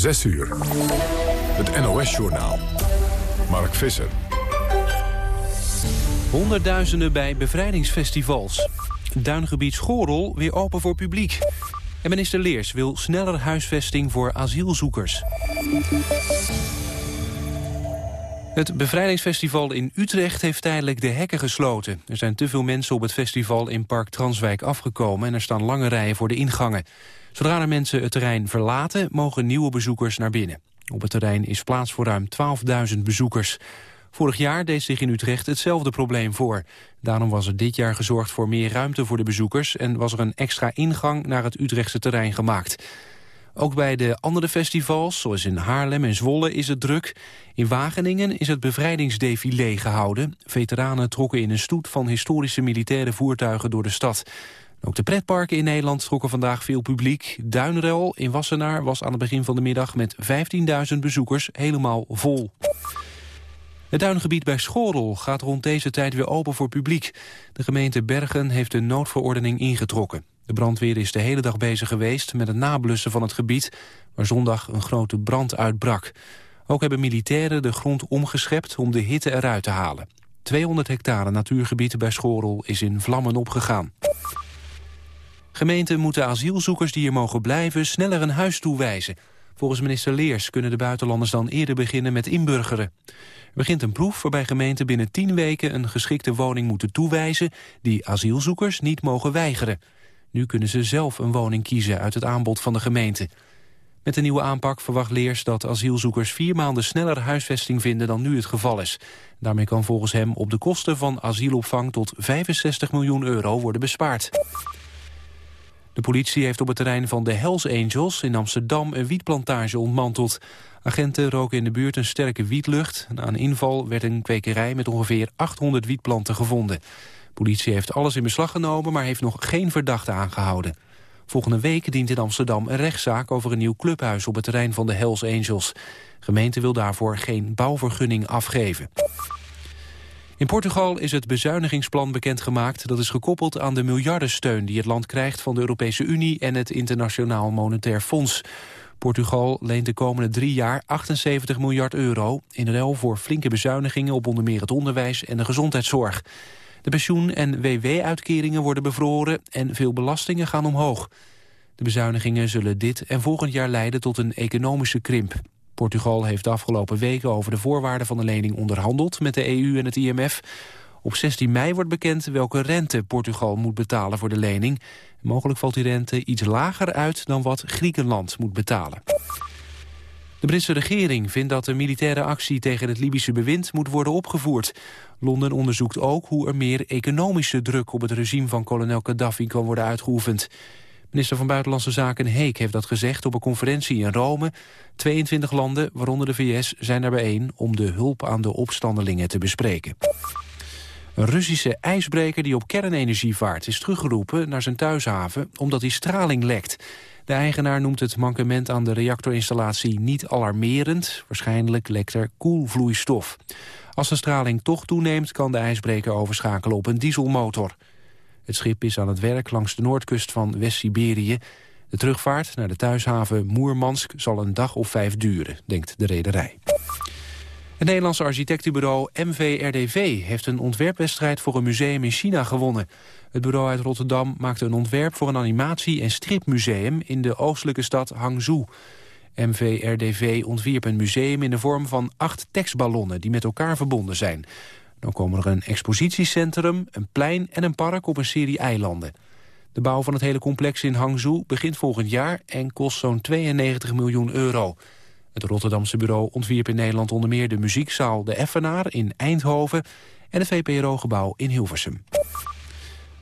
6 uur. Het NOS-journaal. Mark Visser. Honderdduizenden bij bevrijdingsfestivals. Duingebied Schorel weer open voor publiek. En minister Leers wil sneller huisvesting voor asielzoekers. Het bevrijdingsfestival in Utrecht heeft tijdelijk de hekken gesloten. Er zijn te veel mensen op het festival in Park Transwijk afgekomen... en er staan lange rijen voor de ingangen. Zodra er mensen het terrein verlaten, mogen nieuwe bezoekers naar binnen. Op het terrein is plaats voor ruim 12.000 bezoekers. Vorig jaar deed zich in Utrecht hetzelfde probleem voor. Daarom was er dit jaar gezorgd voor meer ruimte voor de bezoekers... en was er een extra ingang naar het Utrechtse terrein gemaakt. Ook bij de andere festivals, zoals in Haarlem en Zwolle, is het druk. In Wageningen is het bevrijdingsdefilé gehouden. Veteranen trokken in een stoet van historische militaire voertuigen door de stad. Ook de pretparken in Nederland trokken vandaag veel publiek. Duinrel in Wassenaar was aan het begin van de middag met 15.000 bezoekers helemaal vol. Het duingebied bij Schorel gaat rond deze tijd weer open voor publiek. De gemeente Bergen heeft een noodverordening ingetrokken. De brandweer is de hele dag bezig geweest met het nablussen van het gebied... waar zondag een grote brand uitbrak. Ook hebben militairen de grond omgeschept om de hitte eruit te halen. 200 hectare natuurgebied bij Schorel is in vlammen opgegaan. Gemeenten moeten asielzoekers die hier mogen blijven sneller een huis toewijzen. Volgens minister Leers kunnen de buitenlanders dan eerder beginnen met inburgeren. Er begint een proef waarbij gemeenten binnen tien weken een geschikte woning moeten toewijzen die asielzoekers niet mogen weigeren. Nu kunnen ze zelf een woning kiezen uit het aanbod van de gemeente. Met de nieuwe aanpak verwacht Leers dat asielzoekers vier maanden sneller huisvesting vinden dan nu het geval is. Daarmee kan volgens hem op de kosten van asielopvang tot 65 miljoen euro worden bespaard. De politie heeft op het terrein van de Hells Angels in Amsterdam een wietplantage ontmanteld. Agenten roken in de buurt een sterke wietlucht. Na een inval werd een kwekerij met ongeveer 800 wietplanten gevonden. Politie heeft alles in beslag genomen, maar heeft nog geen verdachte aangehouden. Volgende week dient in Amsterdam een rechtszaak over een nieuw clubhuis op het terrein van de Hells Angels. Gemeente wil daarvoor geen bouwvergunning afgeven. In Portugal is het bezuinigingsplan bekendgemaakt. Dat is gekoppeld aan de miljardensteun die het land krijgt van de Europese Unie en het Internationaal Monetair Fonds. Portugal leent de komende drie jaar 78 miljard euro... in ruil voor flinke bezuinigingen op onder meer het onderwijs en de gezondheidszorg. De pensioen- en WW-uitkeringen worden bevroren en veel belastingen gaan omhoog. De bezuinigingen zullen dit en volgend jaar leiden tot een economische krimp. Portugal heeft de afgelopen weken over de voorwaarden van de lening onderhandeld met de EU en het IMF. Op 16 mei wordt bekend welke rente Portugal moet betalen voor de lening. Mogelijk valt die rente iets lager uit dan wat Griekenland moet betalen. De Britse regering vindt dat de militaire actie tegen het Libische bewind moet worden opgevoerd. Londen onderzoekt ook hoe er meer economische druk op het regime van kolonel Gaddafi kan worden uitgeoefend. Minister van Buitenlandse Zaken Heek heeft dat gezegd op een conferentie in Rome. 22 landen, waaronder de VS, zijn er bijeen om de hulp aan de opstandelingen te bespreken. Een Russische ijsbreker die op kernenergie vaart is teruggeroepen naar zijn thuishaven omdat hij straling lekt. De eigenaar noemt het mankement aan de reactorinstallatie niet alarmerend. Waarschijnlijk lekt er koelvloeistof. Als de straling toch toeneemt kan de ijsbreker overschakelen op een dieselmotor. Het schip is aan het werk langs de noordkust van West-Siberië. De terugvaart naar de thuishaven Moermansk zal een dag of vijf duren, denkt de rederij. Het Nederlandse architectenbureau MVRDV heeft een ontwerpwedstrijd voor een museum in China gewonnen. Het bureau uit Rotterdam maakte een ontwerp voor een animatie- en stripmuseum in de oostelijke stad Hangzhou. MVRDV ontwierp een museum in de vorm van acht tekstballonnen die met elkaar verbonden zijn. Dan komen er een expositiecentrum, een plein en een park op een serie eilanden. De bouw van het hele complex in Hangzhou begint volgend jaar en kost zo'n 92 miljoen euro. Het Rotterdamse bureau ontwierp in Nederland onder meer de muziekzaal De Effenaar in Eindhoven en het VPRO-gebouw in Hilversum.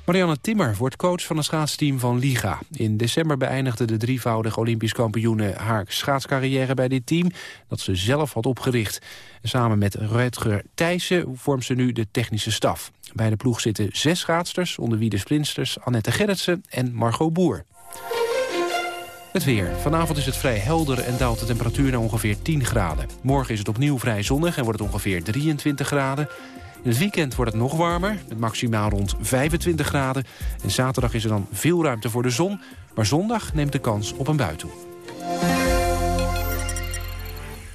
Marianne Timmer wordt coach van het schaatsteam van Liga. In december beëindigde de drievoudig Olympisch kampioene haar schaatscarrière bij dit team... dat ze zelf had opgericht. Samen met Rutger Thijssen vormt ze nu de technische staf. Bij de ploeg zitten zes schaatsters, onder wie de sprinsters Annette Gerritsen en Margot Boer. Het weer. Vanavond is het vrij helder en daalt de temperatuur naar ongeveer 10 graden. Morgen is het opnieuw vrij zonnig en wordt het ongeveer 23 graden. In het weekend wordt het nog warmer, met maximaal rond 25 graden. En zaterdag is er dan veel ruimte voor de zon. Maar zondag neemt de kans op een bui toe.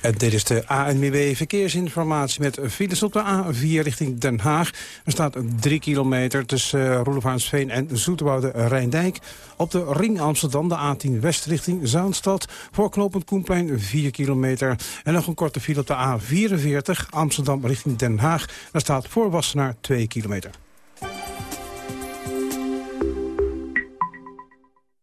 En dit is de ANWB Verkeersinformatie met files op de A4 richting Den Haag. Er staat 3 kilometer tussen uh, Roelevaansveen en Zoeterwoude Rijndijk. Op de ring Amsterdam, de A10 West richting Zaanstad. Voor knooppunt Koenplein 4 kilometer. En nog een korte file op de A44 Amsterdam richting Den Haag. Daar staat voor Wassenaar 2 kilometer.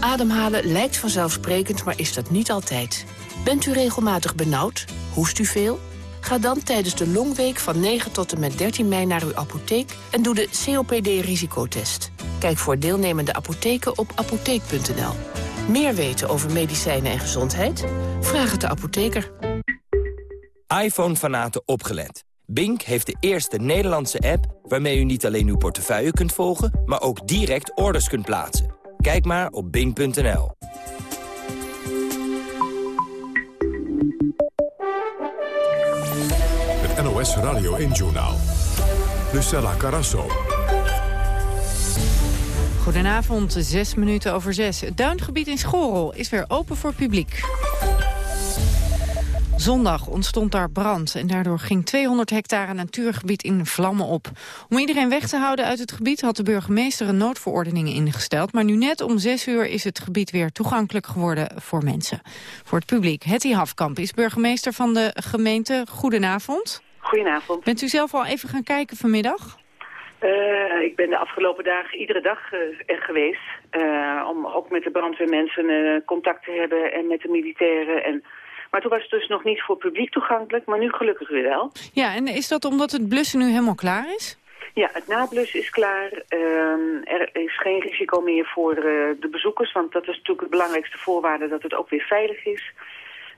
Ademhalen lijkt vanzelfsprekend, maar is dat niet altijd. Bent u regelmatig benauwd? Hoest u veel? Ga dan tijdens de longweek van 9 tot en met 13 mei naar uw apotheek en doe de COPD-risicotest. Kijk voor deelnemende apotheken op apotheek.nl. Meer weten over medicijnen en gezondheid? Vraag het de apotheker. iPhone-fanaten opgelet. Bink heeft de eerste Nederlandse app waarmee u niet alleen uw portefeuille kunt volgen... maar ook direct orders kunt plaatsen. Kijk maar op bink.nl. Het NOS Radio 1-journaal. Lucella Carasso. Goedenavond, zes minuten over zes. Het duingebied in Schorel is weer open voor publiek. Zondag ontstond daar brand en daardoor ging 200 hectare natuurgebied in vlammen op. Om iedereen weg te houden uit het gebied had de burgemeester een noodverordening ingesteld. Maar nu net om 6 uur is het gebied weer toegankelijk geworden voor mensen. Voor het publiek. Hetty Hafkamp is burgemeester van de gemeente. Goedenavond. Goedenavond. Bent u zelf al even gaan kijken vanmiddag? Uh, ik ben de afgelopen dagen iedere dag uh, er geweest. Uh, om ook met de brandweermensen contact te hebben en met de militairen. En maar toen was het dus nog niet voor publiek toegankelijk, maar nu gelukkig weer wel. Ja, en is dat omdat het blussen nu helemaal klaar is? Ja, het nablussen is klaar. Uh, er is geen risico meer voor uh, de bezoekers, want dat is natuurlijk de belangrijkste voorwaarde dat het ook weer veilig is.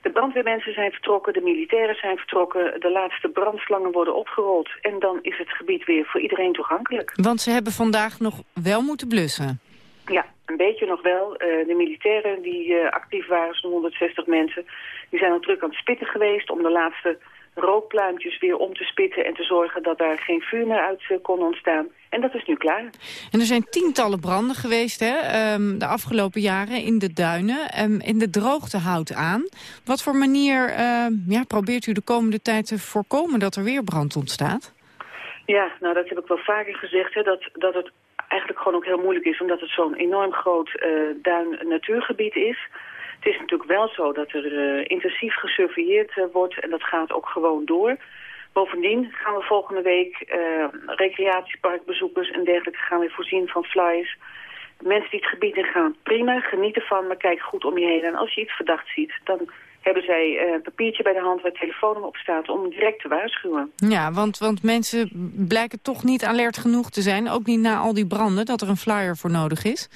De brandweermensen zijn vertrokken, de militairen zijn vertrokken, de laatste brandslangen worden opgerold en dan is het gebied weer voor iedereen toegankelijk. Want ze hebben vandaag nog wel moeten blussen? Ja, een beetje nog wel. Uh, de militairen die uh, actief waren, zo'n 160 mensen, die zijn al druk aan het spitten geweest om de laatste rookpluimpjes weer om te spitten en te zorgen dat daar geen vuur meer uit uh, kon ontstaan. En dat is nu klaar. En er zijn tientallen branden geweest hè, um, de afgelopen jaren in de duinen. Um, in de droogte houdt aan. Wat voor manier uh, ja, probeert u de komende tijd te voorkomen dat er weer brand ontstaat? Ja, nou dat heb ik wel vaker gezegd, hè, dat, dat het eigenlijk gewoon ook heel moeilijk is... omdat het zo'n enorm groot uh, duin-natuurgebied is. Het is natuurlijk wel zo dat er uh, intensief gesurveilleerd uh, wordt... en dat gaat ook gewoon door. Bovendien gaan we volgende week recreatieparkbezoekers en dergelijke... gaan we voorzien van flyers. Mensen die het gebied in gaan, prima, geniet ervan... maar kijk goed om je heen. En als je iets verdacht ziet, dan hebben zij een papiertje bij de hand waar telefoonnummer op staat om direct te waarschuwen. Ja, want, want mensen blijken toch niet alert genoeg te zijn, ook niet na al die branden, dat er een flyer voor nodig is.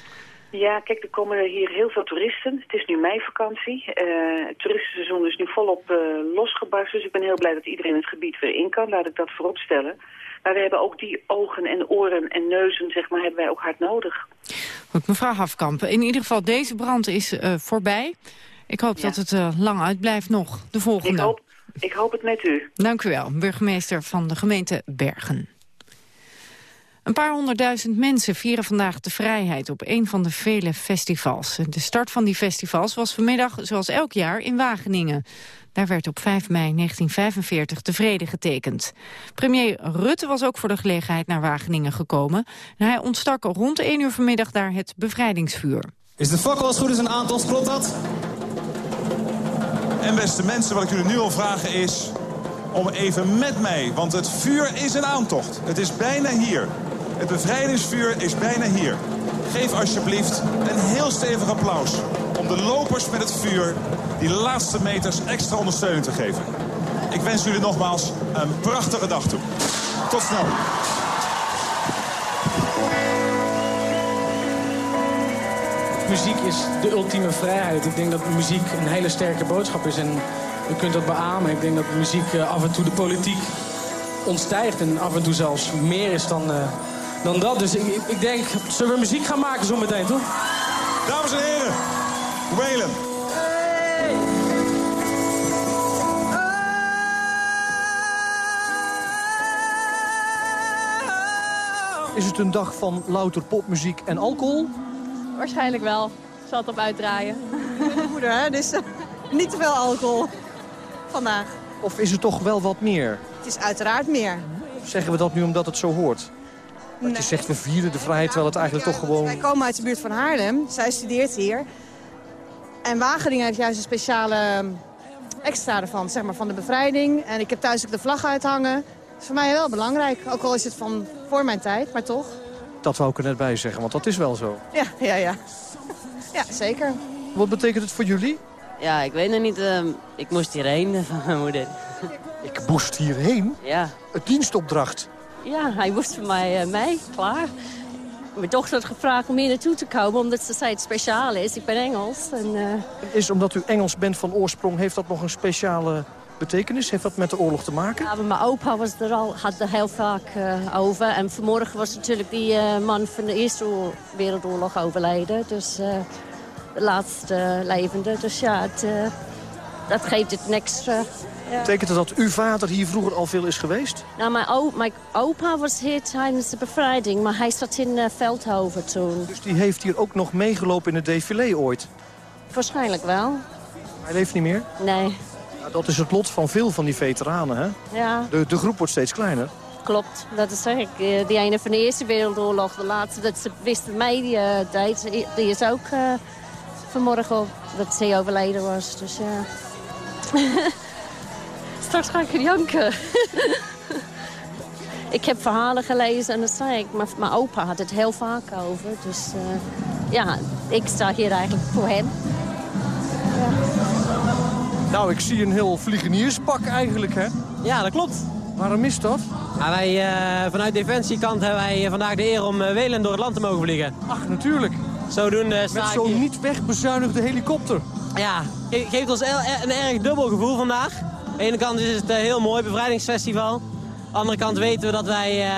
Ja, kijk, er komen hier heel veel toeristen. Het is nu meivakantie. Uh, het toeristenseizoen is nu volop uh, losgebarst. Dus ik ben heel blij dat iedereen het gebied weer in kan. Laat ik dat voorop stellen. Maar we hebben ook die ogen en oren en neuzen, zeg maar, hebben wij ook hard nodig. Goed, mevrouw Hafkamp. In ieder geval, deze brand is uh, voorbij. Ik hoop ja. dat het lang uitblijft nog, de volgende. Ik hoop, ik hoop het met u. Dank u wel, burgemeester van de gemeente Bergen. Een paar honderdduizend mensen vieren vandaag de vrijheid op een van de vele festivals. De start van die festivals was vanmiddag, zoals elk jaar, in Wageningen. Daar werd op 5 mei 1945 de vrede getekend. Premier Rutte was ook voor de gelegenheid naar Wageningen gekomen. En hij ontstak rond 1 uur vanmiddag daar het bevrijdingsvuur. Is de fakkel als goed is een aantal, klopt dat? En beste mensen, wat ik jullie nu al vragen is om even met mij, want het vuur is een aantocht. Het is bijna hier. Het bevrijdingsvuur is bijna hier. Geef alsjeblieft een heel stevig applaus om de lopers met het vuur die laatste meters extra ondersteuning te geven. Ik wens jullie nogmaals een prachtige dag toe. Tot snel. Muziek is de ultieme vrijheid. Ik denk dat muziek een hele sterke boodschap is en u kunt dat beamen. Ik denk dat muziek af en toe de politiek ontstijgt en af en toe zelfs meer is dan, uh, dan dat. Dus ik, ik denk, zullen we muziek gaan maken zo meteen, toch? Dames en heren, Waylon. Is het een dag van louter popmuziek en alcohol? Waarschijnlijk wel. Ik zal het op uitdraaien. moeder, hè? Dus uh, niet te veel alcohol vandaag. Of is het toch wel wat meer? Het is uiteraard meer. Zeggen we dat nu omdat het zo hoort? Want nee. je zegt we vieren de vrijheid, terwijl het eigenlijk toch gewoon... Wij komen uit de buurt van Haarlem. Zij studeert hier. En Wageningen heeft juist een speciale extra ervan, zeg maar, van de bevrijding. En ik heb thuis ook de vlag uithangen. Dat is voor mij wel belangrijk. Ook al is het van voor mijn tijd, maar toch. Dat wou ik er net bij zeggen, want dat is wel zo. Ja, ja, ja. Ja, zeker. Wat betekent het voor jullie? Ja, ik weet nog niet. Uh, ik moest hierheen van mijn moeder. Ik moest hierheen? Ja. Het dienstopdracht? Ja, hij moest voor mij uh, mee, klaar. Mijn dochter had gevraagd om hier naartoe te komen, omdat ze zei het speciaal is. Ik ben Engels. En, uh... Is omdat u Engels bent van oorsprong, heeft dat nog een speciale betekenis? Heeft dat met de oorlog te maken? Ja, mijn opa was er al, had er heel vaak uh, over. En vanmorgen was natuurlijk die uh, man van de Eerste Wereldoorlog overleden. Dus uh, de laatste levende. Dus ja, het, dat geeft het niks. Ja. Betekent dat dat uw vader hier vroeger al veel is geweest? Nou, mijn, opa, mijn opa was hier tijdens de bevrijding, maar hij zat in Veldhoven toen. Dus die heeft hier ook nog meegelopen in het défilé ooit? Waarschijnlijk wel. Hij leeft niet meer? Nee. Nou, dat is het lot van veel van die veteranen, hè? Ja. De, de groep wordt steeds kleiner. Klopt, dat is zeg ik. Die ene van de Eerste Wereldoorlog, de laatste, dat ze wisten mij die uh, tijd, die is ook uh, vanmorgen op, dat ze overleden was. Dus ja. Straks ga ik janken. ik heb verhalen gelezen en dat zei ik, maar mijn opa had het heel vaak over. Dus uh, ja, ik sta hier eigenlijk voor hem. Ja. Nou, ik zie een heel vliegenierspak eigenlijk, hè? Ja, dat klopt. Waarom is dat? Ja, wij, uh, vanuit Defensiekant hebben wij vandaag de eer om uh, Welen door het land te mogen vliegen. Ach, natuurlijk. Zodoende Met zo'n niet wegbezuinigde helikopter. Ja, ge geeft ons een erg dubbel gevoel vandaag. Aan de ene kant is het een heel mooi bevrijdingsfestival. Aan de andere kant weten we dat wij uh,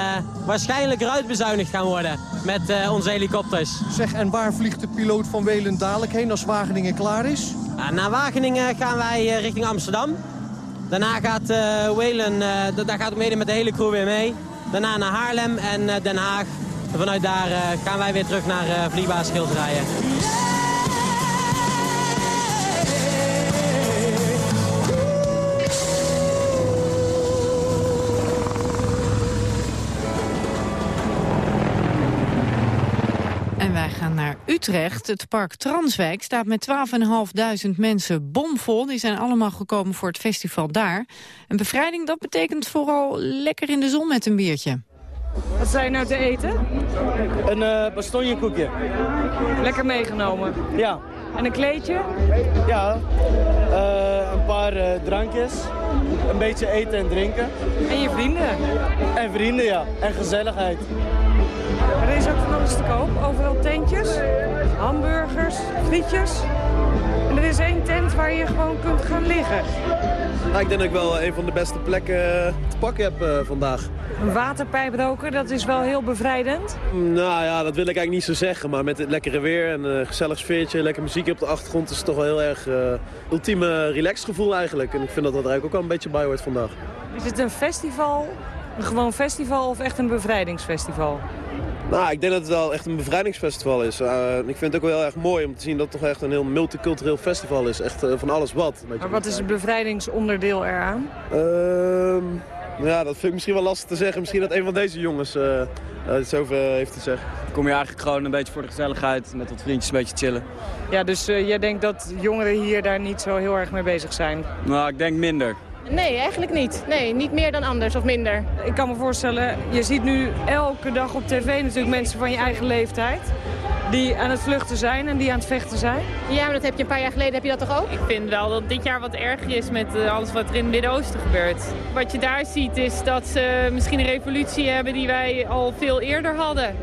waarschijnlijk eruit bezuinigd gaan worden met onze helikopters. Zeg, en waar vliegt de piloot van Welen dadelijk heen als Wageningen klaar is? Naar Wageningen gaan wij uh, richting Amsterdam. Daarna gaat uh, Welen, daar gaat mede met de hele crew weer mee. Daarna naar Haarlem en Den Haag. En vanuit daar gaan wij weer terug naar uh, vliegbaas Schilderijen. Utrecht. Het park Transwijk staat met 12.500 mensen bomvol. Die zijn allemaal gekomen voor het festival daar. Een bevrijding, dat betekent vooral lekker in de zon met een biertje. Wat zijn nou te eten? Een uh, bastonjekoekje. Lekker meegenomen? Ja. En een kleedje? Ja, uh, een paar uh, drankjes, een beetje eten en drinken. En je vrienden? En vrienden, ja. En gezelligheid. Er is ook van alles te koop. Overal tentjes, hamburgers, frietjes. En er is één tent waar je gewoon kunt gaan liggen. Nou, ik denk dat ik wel een van de beste plekken te pakken heb uh, vandaag. Een waterpijp roken, dat is wel heel bevrijdend. Nou ja, dat wil ik eigenlijk niet zo zeggen. Maar met het lekkere weer en een gezellig sfeertje, lekker muziekje op de achtergrond... is het toch wel heel erg uh, ultieme relaxgevoel eigenlijk. En ik vind dat dat er eigenlijk ook wel een beetje bij hoort vandaag. Is het een festival, een gewoon festival of echt een bevrijdingsfestival? Nou, ik denk dat het wel echt een bevrijdingsfestival is. Uh, ik vind het ook wel heel erg mooi om te zien dat het toch echt een heel multicultureel festival is. Echt uh, van alles wat. Maar wat is het bevrijdingsonderdeel eraan? Uh, ja, dat vind ik misschien wel lastig te zeggen. Misschien dat een van deze jongens uh, iets over heeft te zeggen. Kom je eigenlijk gewoon een beetje voor de gezelligheid, met wat vriendjes een beetje chillen. Ja, dus jij denkt dat jongeren hier daar niet zo heel erg mee bezig zijn? Nou, ik denk minder. Nee, eigenlijk niet. Nee, niet meer dan anders of minder. Ik kan me voorstellen, je ziet nu elke dag op tv natuurlijk mensen van je eigen leeftijd... die aan het vluchten zijn en die aan het vechten zijn. Ja, maar dat heb je een paar jaar geleden, heb je dat toch ook? Ik vind wel dat dit jaar wat erger is met alles wat er in het Midden-Oosten gebeurt. Wat je daar ziet is dat ze misschien een revolutie hebben die wij al veel eerder hadden.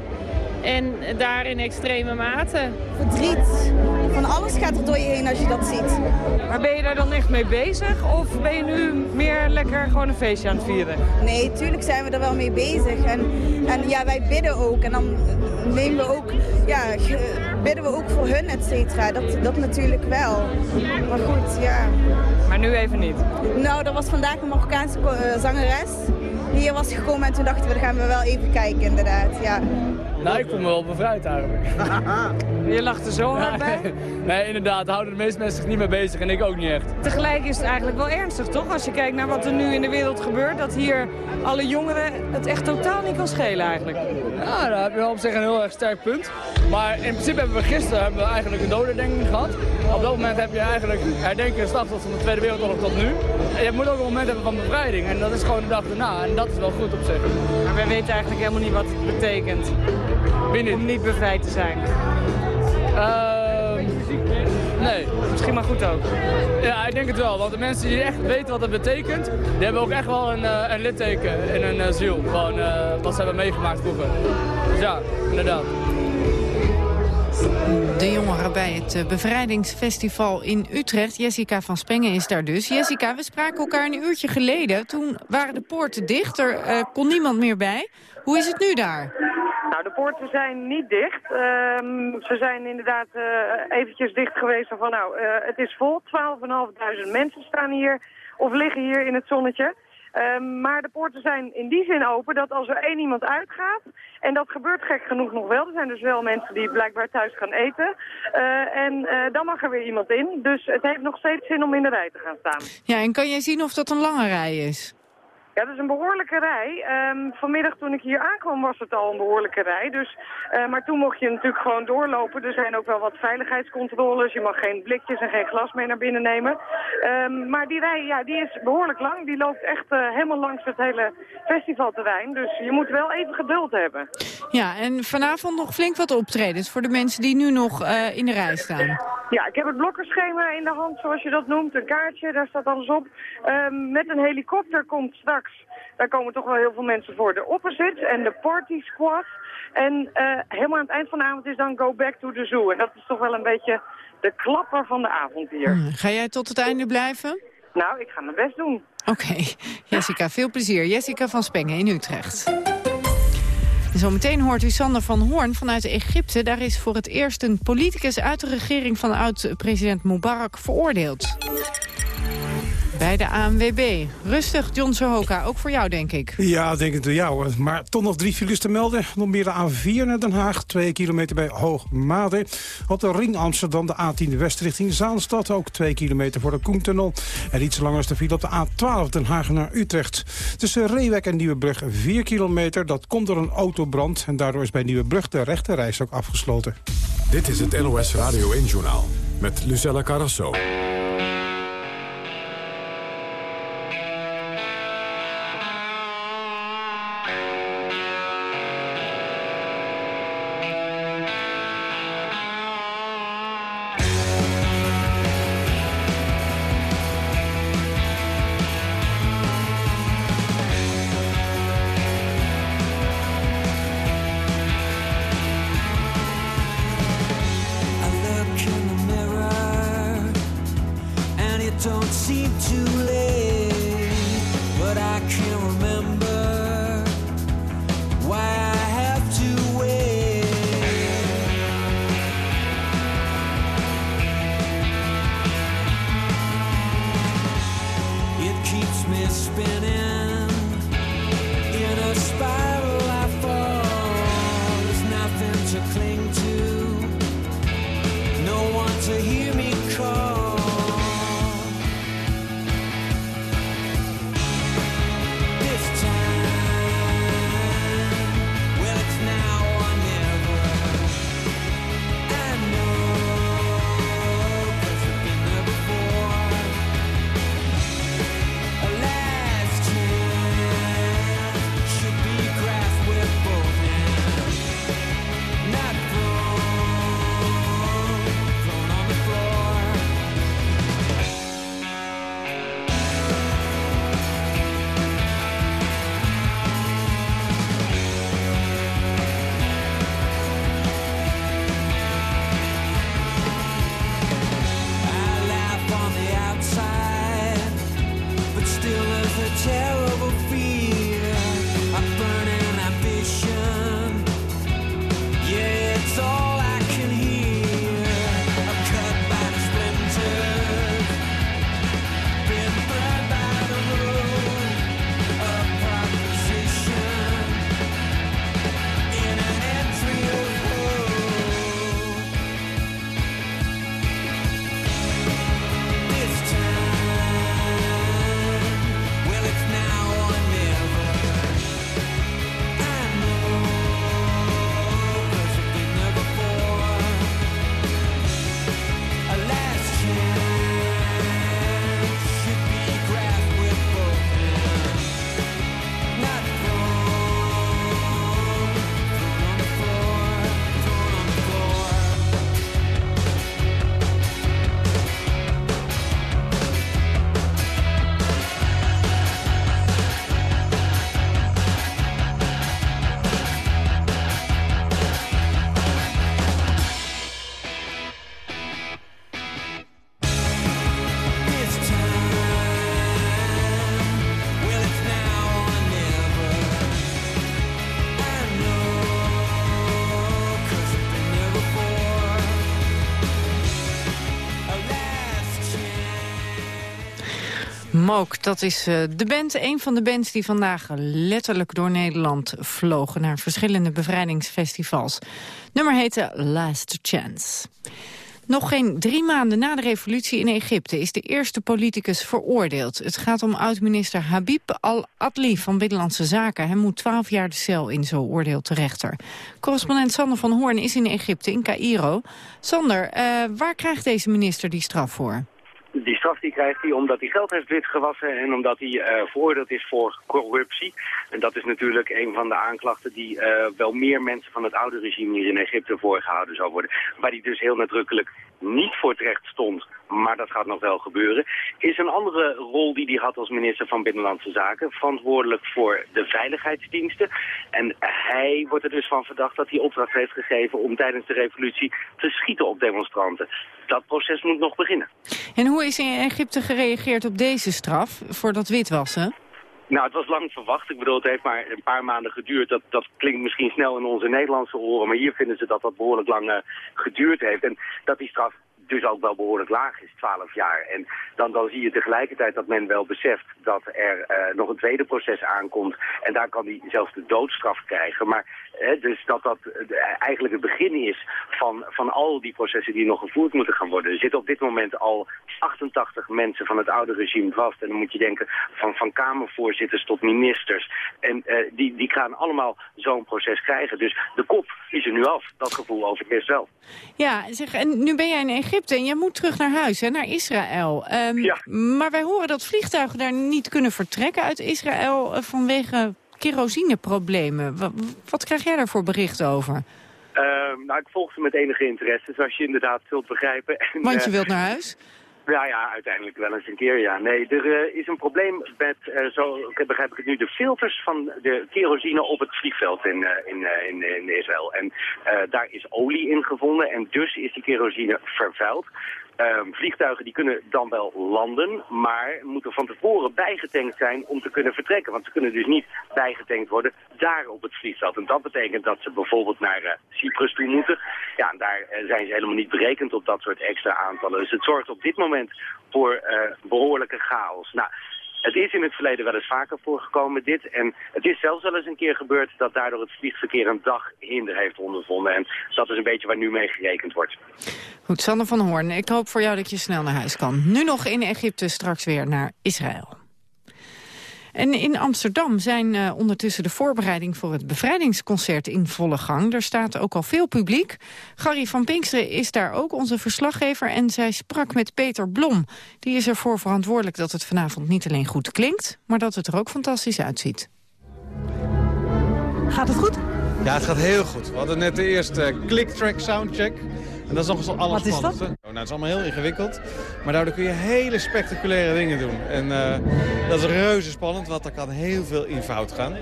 En daar in extreme mate. Verdriet, Van alles gaat er door je heen als je dat ziet. Maar ben je daar dan echt mee bezig? Of ben je nu meer lekker gewoon een feestje aan het vieren? Nee, tuurlijk zijn we er wel mee bezig. En, en ja, wij bidden ook. En dan nemen we ook, ja, bidden we ook voor hun, et cetera. Dat, dat natuurlijk wel. Maar goed, ja. Maar nu even niet? Nou, er was vandaag een Marokkaanse uh, zangeres die hier was gekomen. En toen dachten we, dan gaan we wel even kijken inderdaad, ja. Nou, ik voel me wel bevrijd eigenlijk. Je lacht er zo hard bij? nee, inderdaad. Houden de meeste mensen zich niet mee bezig en ik ook niet echt. Tegelijk is het eigenlijk wel ernstig, toch? Als je kijkt naar wat er nu in de wereld gebeurt. Dat hier alle jongeren het echt totaal niet kan schelen eigenlijk. Ja, daar heb je wel op zich een heel erg sterk punt. Maar in principe hebben we gisteren hebben we eigenlijk een dodenherdenking gehad. Op dat moment heb je eigenlijk herdenken slachtoffers van de Tweede Wereldoorlog tot nu. En je moet ook een moment hebben van bevrijding. En dat is gewoon de dag daarna. En dat is wel goed op zich. Maar wij weten eigenlijk helemaal niet wat het betekent. Om niet bevrijd te zijn. Uh, nee. Misschien maar goed ook. Ja, ik denk het wel. Want de mensen die echt weten wat het betekent, die hebben ook echt wel een, uh, een litteken in hun uh, ziel. Gewoon uh, wat ze hebben meegemaakt vroeger. Dus ja, inderdaad. De jongeren bij het bevrijdingsfestival in Utrecht. Jessica van Spengen is daar dus. Jessica, we spraken elkaar een uurtje geleden. Toen waren de poorten dicht, er kon niemand meer bij. Hoe is het nu daar? Nou, de poorten zijn niet dicht. Um, ze zijn inderdaad uh, eventjes dicht geweest van nou, het is vol. 12.500 mensen staan hier of liggen hier in het zonnetje. Um, maar de poorten zijn in die zin open dat als er één iemand uitgaat... en dat gebeurt gek genoeg nog wel. Er zijn dus wel mensen die blijkbaar thuis gaan eten. Uh, en dan mag er weer iemand in. Dus het heeft nog steeds zin om in de rij te gaan staan. Ja, en kan jij zien of dat een lange rij is? Ja, dat is een behoorlijke rij. Um, vanmiddag toen ik hier aankwam was het al een behoorlijke rij. Dus, uh, maar toen mocht je natuurlijk gewoon doorlopen. Er zijn ook wel wat veiligheidscontroles. Je mag geen blikjes en geen glas mee naar binnen nemen. Um, maar die rij ja, die is behoorlijk lang. Die loopt echt uh, helemaal langs het hele festivalterrein. Dus je moet wel even geduld hebben. Ja, en vanavond nog flink wat optredens voor de mensen die nu nog uh, in de rij staan. Ja, ik heb het blokkerschema in de hand, zoals je dat noemt. Een kaartje, daar staat alles op. Um, met een helikopter komt straks daar komen toch wel heel veel mensen voor. De opposites en de party squad. En uh, helemaal aan het eind van de avond is dan go back to the zoo. En dat is toch wel een beetje de klapper van de avond hier. Hmm. Ga jij tot het einde blijven? Nou, ik ga mijn best doen. Oké. Okay. Jessica, veel plezier. Jessica van Spengen in Utrecht. Zometeen hoort u Sander van Hoorn vanuit Egypte. Daar is voor het eerst een politicus uit de regering van oud-president Mubarak veroordeeld. Bij de ANWB. Rustig, John Sohoka. Ook voor jou, denk ik. Ja, denk het door jou. Maar toch nog drie files te melden. Nog meer de A4 naar Den Haag. Twee kilometer bij Hoogmade. Op de ring Amsterdam, de A10 West richting Zaanstad. Ook twee kilometer voor de Koentunnel. En iets langer is de file op de A12 Den Haag naar Utrecht. Tussen Reewek en Nieuwebrug 4 kilometer. Dat komt door een autobrand. En daardoor is bij Nieuwebrug de rechterreis ook afgesloten. Dit is het NOS Radio 1-journaal. Met Lucella Carrasso. Smoke, dat is uh, de band, een van de bands die vandaag letterlijk door Nederland vlogen naar verschillende bevrijdingsfestivals. Nummer heette Last Chance. Nog geen drie maanden na de revolutie in Egypte is de eerste politicus veroordeeld. Het gaat om oud-minister Habib al-Adli van Binnenlandse Zaken. Hij moet twaalf jaar de cel in, zo oordeelt de rechter. Correspondent Sander van Hoorn is in Egypte, in Cairo. Sander, uh, waar krijgt deze minister die straf voor? Die straf die krijgt hij omdat hij geld heeft witgewassen en omdat hij uh, veroordeeld is voor corruptie. En dat is natuurlijk een van de aanklachten die uh, wel meer mensen van het oude regime hier in Egypte voorgehouden zou worden. Waar hij dus heel nadrukkelijk niet voor terecht stond, maar dat gaat nog wel gebeuren, is een andere rol die hij had als minister van Binnenlandse Zaken, verantwoordelijk voor de veiligheidsdiensten. En hij wordt er dus van verdacht dat hij opdracht heeft gegeven om tijdens de revolutie te schieten op demonstranten. Dat proces moet nog beginnen. En hoe is in Egypte gereageerd op deze straf voor dat witwassen? Nou, het was lang verwacht. Ik bedoel, het heeft maar een paar maanden geduurd. Dat, dat klinkt misschien snel in onze Nederlandse oren, maar hier vinden ze dat dat behoorlijk lang uh, geduurd heeft. En dat die straf dus ook wel behoorlijk laag is, 12 jaar. En dan, dan zie je tegelijkertijd dat men wel beseft dat er uh, nog een tweede proces aankomt. En daar kan hij zelfs de doodstraf krijgen. Maar dus dat dat eigenlijk het begin is van, van al die processen die nog gevoerd moeten gaan worden. Er zitten op dit moment al 88 mensen van het oude regime vast. En dan moet je denken van, van kamervoorzitters tot ministers. En uh, die, die gaan allemaal zo'n proces krijgen. Dus de kop is er nu af. Dat gevoel over het wel. Ja, zeg, en nu ben jij in Egypte en je moet terug naar huis, hè, naar Israël. Um, ja. Maar wij horen dat vliegtuigen daar niet kunnen vertrekken uit Israël... Uh, vanwege kerosineproblemen. Wat, wat krijg jij daar voor berichten over? Uh, nou, ik volg ze met enige interesse, zoals je inderdaad zult begrijpen. En, Want je wilt naar huis? Ja, ja, uiteindelijk wel eens een keer, ja. Nee, er uh, is een probleem met, uh, zo begrijp ik het nu, de filters van de kerosine op het vliegveld in, uh, in, in, in Israël. En daar is olie in gevonden en dus is die kerosine vervuild. Um, vliegtuigen die kunnen dan wel landen, maar moeten van tevoren bijgetankt zijn om te kunnen vertrekken. Want ze kunnen dus niet bijgetankt worden daar op het vliegveld. En dat betekent dat ze bijvoorbeeld naar uh, Cyprus toe moeten. Ja, en daar uh, zijn ze helemaal niet berekend op dat soort extra aantallen. Dus het zorgt op dit moment voor uh, behoorlijke chaos. Nou, het is in het verleden wel eens vaker voorgekomen, dit. En het is zelfs wel eens een keer gebeurd dat daardoor het vliegverkeer een dag hinder heeft ondervonden. En dat is een beetje waar nu mee gerekend wordt. Goed, Sander van Hoorn, ik hoop voor jou dat je snel naar huis kan. Nu nog in Egypte, straks weer naar Israël. En in Amsterdam zijn uh, ondertussen de voorbereiding voor het bevrijdingsconcert in volle gang. Er staat ook al veel publiek. Gary van Pinksteren is daar ook onze verslaggever en zij sprak met Peter Blom. Die is ervoor verantwoordelijk dat het vanavond niet alleen goed klinkt, maar dat het er ook fantastisch uitziet. Gaat het goed? Ja, het gaat heel goed. We hadden net de eerste click-track soundcheck. En dat is nog eens alles Wat is dat? Nou, het is allemaal heel ingewikkeld. Maar daardoor kun je hele spectaculaire dingen doen. En uh, dat is reuze spannend, want er kan heel veel in fout gaan.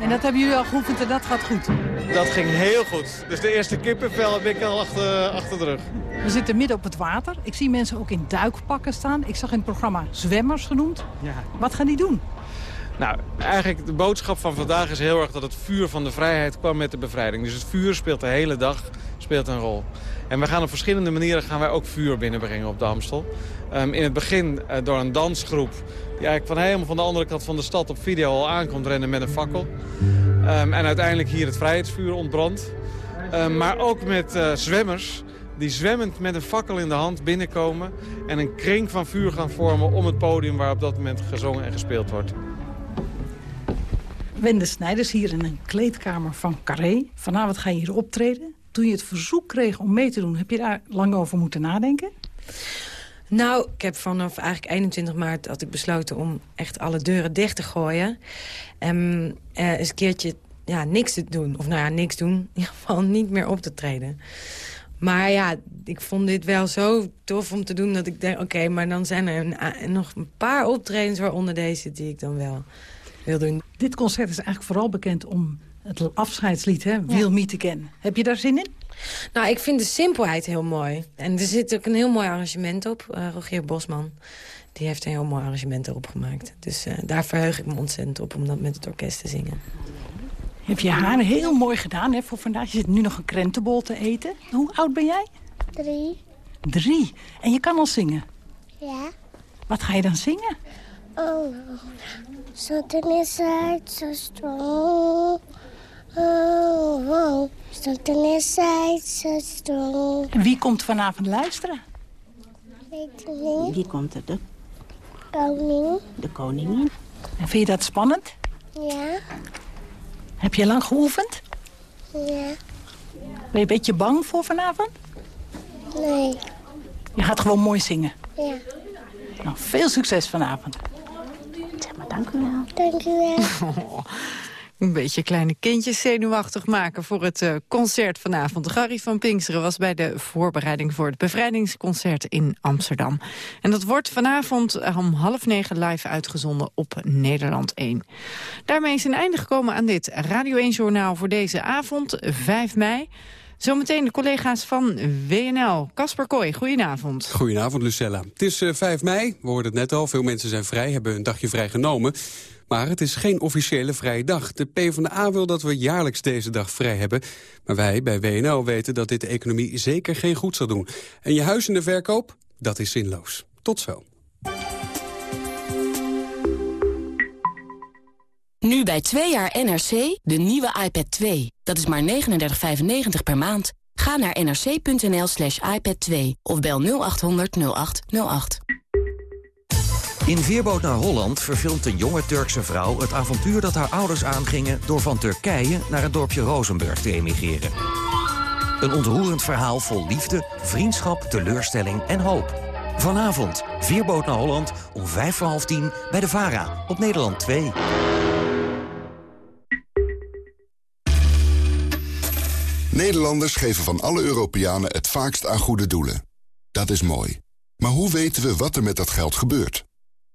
En dat hebben jullie al geoefend en dat gaat goed? Dat ging heel goed. Dus de eerste kippenvel heb ik al achter, achter de rug. We zitten midden op het water. Ik zie mensen ook in duikpakken staan. Ik zag in het programma zwemmers genoemd. Ja. Wat gaan die doen? Nou, eigenlijk de boodschap van vandaag is heel erg dat het vuur van de vrijheid kwam met de bevrijding. Dus het vuur speelt de hele dag speelt een rol. En we gaan op verschillende manieren gaan wij ook vuur binnenbrengen op de Amstel. Um, in het begin uh, door een dansgroep die eigenlijk van helemaal van de andere kant van de stad op video al aankomt rennen met een fakkel. Um, en uiteindelijk hier het vrijheidsvuur ontbrandt. Um, maar ook met uh, zwemmers die zwemmend met een fakkel in de hand binnenkomen... en een kring van vuur gaan vormen om het podium waar op dat moment gezongen en gespeeld wordt. Wende Snijders hier in een kleedkamer van Carré. Vanavond ga je hier optreden. Toen je het verzoek kreeg om mee te doen, heb je daar lang over moeten nadenken? Nou, ik heb vanaf eigenlijk 21 maart had ik besloten om echt alle deuren dicht te gooien. En uh, eens een keertje ja, niks te doen. Of nou ja, niks doen. In ieder geval niet meer op te treden. Maar ja, ik vond dit wel zo tof om te doen dat ik denk... oké, okay, maar dan zijn er een, nog een paar optredens waaronder deze die ik dan wel wil doen. Dit concert is eigenlijk vooral bekend om het afscheidslied, hè? Will Meet Again. Heb je daar zin in? Nou, ik vind de simpelheid heel mooi. En er zit ook een heel mooi arrangement op. Uh, Rogier Bosman, die heeft een heel mooi arrangement erop gemaakt. Dus uh, daar verheug ik me ontzettend op om dat met het orkest te zingen. Je hebt je haar heel mooi gedaan hè, voor vandaag. Je zit nu nog een krentenbol te eten. Hoe oud ben jij? Drie. Drie. En je kan al zingen? Ja. Wat ga je dan zingen? Oh, something inside so strong. Oh, oh, something inside so strong. En wie komt vanavond luisteren? Weet niet. Wie komt er? De, Koning. de koningin. En vind je dat spannend? Ja. Heb je lang geoefend? Ja. Ben je een beetje bang voor vanavond? Nee. Je gaat gewoon mooi zingen. Ja. Nou, veel succes vanavond. Zeg maar dank u wel. Dank u wel. Een beetje kleine kindjes zenuwachtig maken voor het eh, concert vanavond. Gary van Pinksteren was bij de voorbereiding voor het bevrijdingsconcert in Amsterdam. En dat wordt vanavond om half negen live uitgezonden op Nederland 1. Daarmee is een einde gekomen aan dit Radio 1-journaal voor deze avond, 5 mei. Zometeen de collega's van WNL. Casper Kooi, goedenavond. Goedenavond, Lucella. Het is eh, 5 mei, we hoorden het net al. Veel mensen zijn vrij, hebben een dagje vrij genomen. Maar het is geen officiële vrije dag. De PvdA wil dat we jaarlijks deze dag vrij hebben. Maar wij bij WNL weten dat dit de economie zeker geen goed zal doen. En je huis in de verkoop, dat is zinloos. Tot zo. Nu bij 2 jaar NRC de nieuwe iPad 2. Dat is maar 39,95 per maand. Ga naar nrc.nl slash iPad 2 of bel 0800 0808. In Veerboot naar Holland verfilmt een jonge Turkse vrouw... het avontuur dat haar ouders aangingen... door van Turkije naar het dorpje Rozenburg te emigreren. Een ontroerend verhaal vol liefde, vriendschap, teleurstelling en hoop. Vanavond, Veerboot naar Holland, om vijf voor half tien... bij de VARA, op Nederland 2. Nederlanders geven van alle Europeanen het vaakst aan goede doelen. Dat is mooi. Maar hoe weten we wat er met dat geld gebeurt?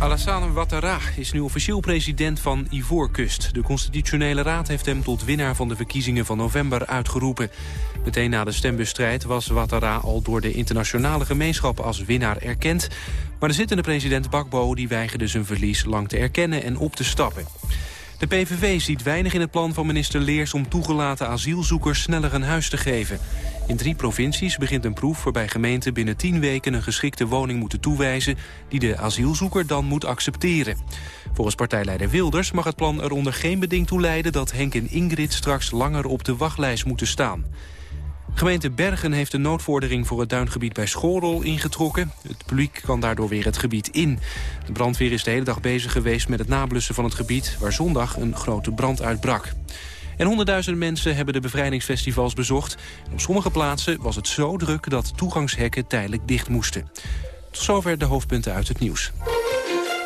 Alassane Ouattara is nu officieel president van Ivoorkust. De constitutionele raad heeft hem tot winnaar van de verkiezingen van november uitgeroepen. Meteen na de stembusstrijd was Ouattara al door de internationale gemeenschap als winnaar erkend. Maar de zittende president Bakbo die weigerde zijn verlies lang te erkennen en op te stappen. De PVV ziet weinig in het plan van minister Leers om toegelaten asielzoekers sneller een huis te geven. In drie provincies begint een proef waarbij gemeenten binnen tien weken een geschikte woning moeten toewijzen die de asielzoeker dan moet accepteren. Volgens partijleider Wilders mag het plan er onder geen beding toe leiden dat Henk en Ingrid straks langer op de wachtlijst moeten staan. Gemeente Bergen heeft een noodvordering voor het duingebied bij Schorrel ingetrokken. Het publiek kan daardoor weer het gebied in. De brandweer is de hele dag bezig geweest met het nablussen van het gebied... waar zondag een grote brand uitbrak. En honderdduizenden mensen hebben de bevrijdingsfestivals bezocht. En op sommige plaatsen was het zo druk dat toegangshekken tijdelijk dicht moesten. Tot zover de hoofdpunten uit het nieuws.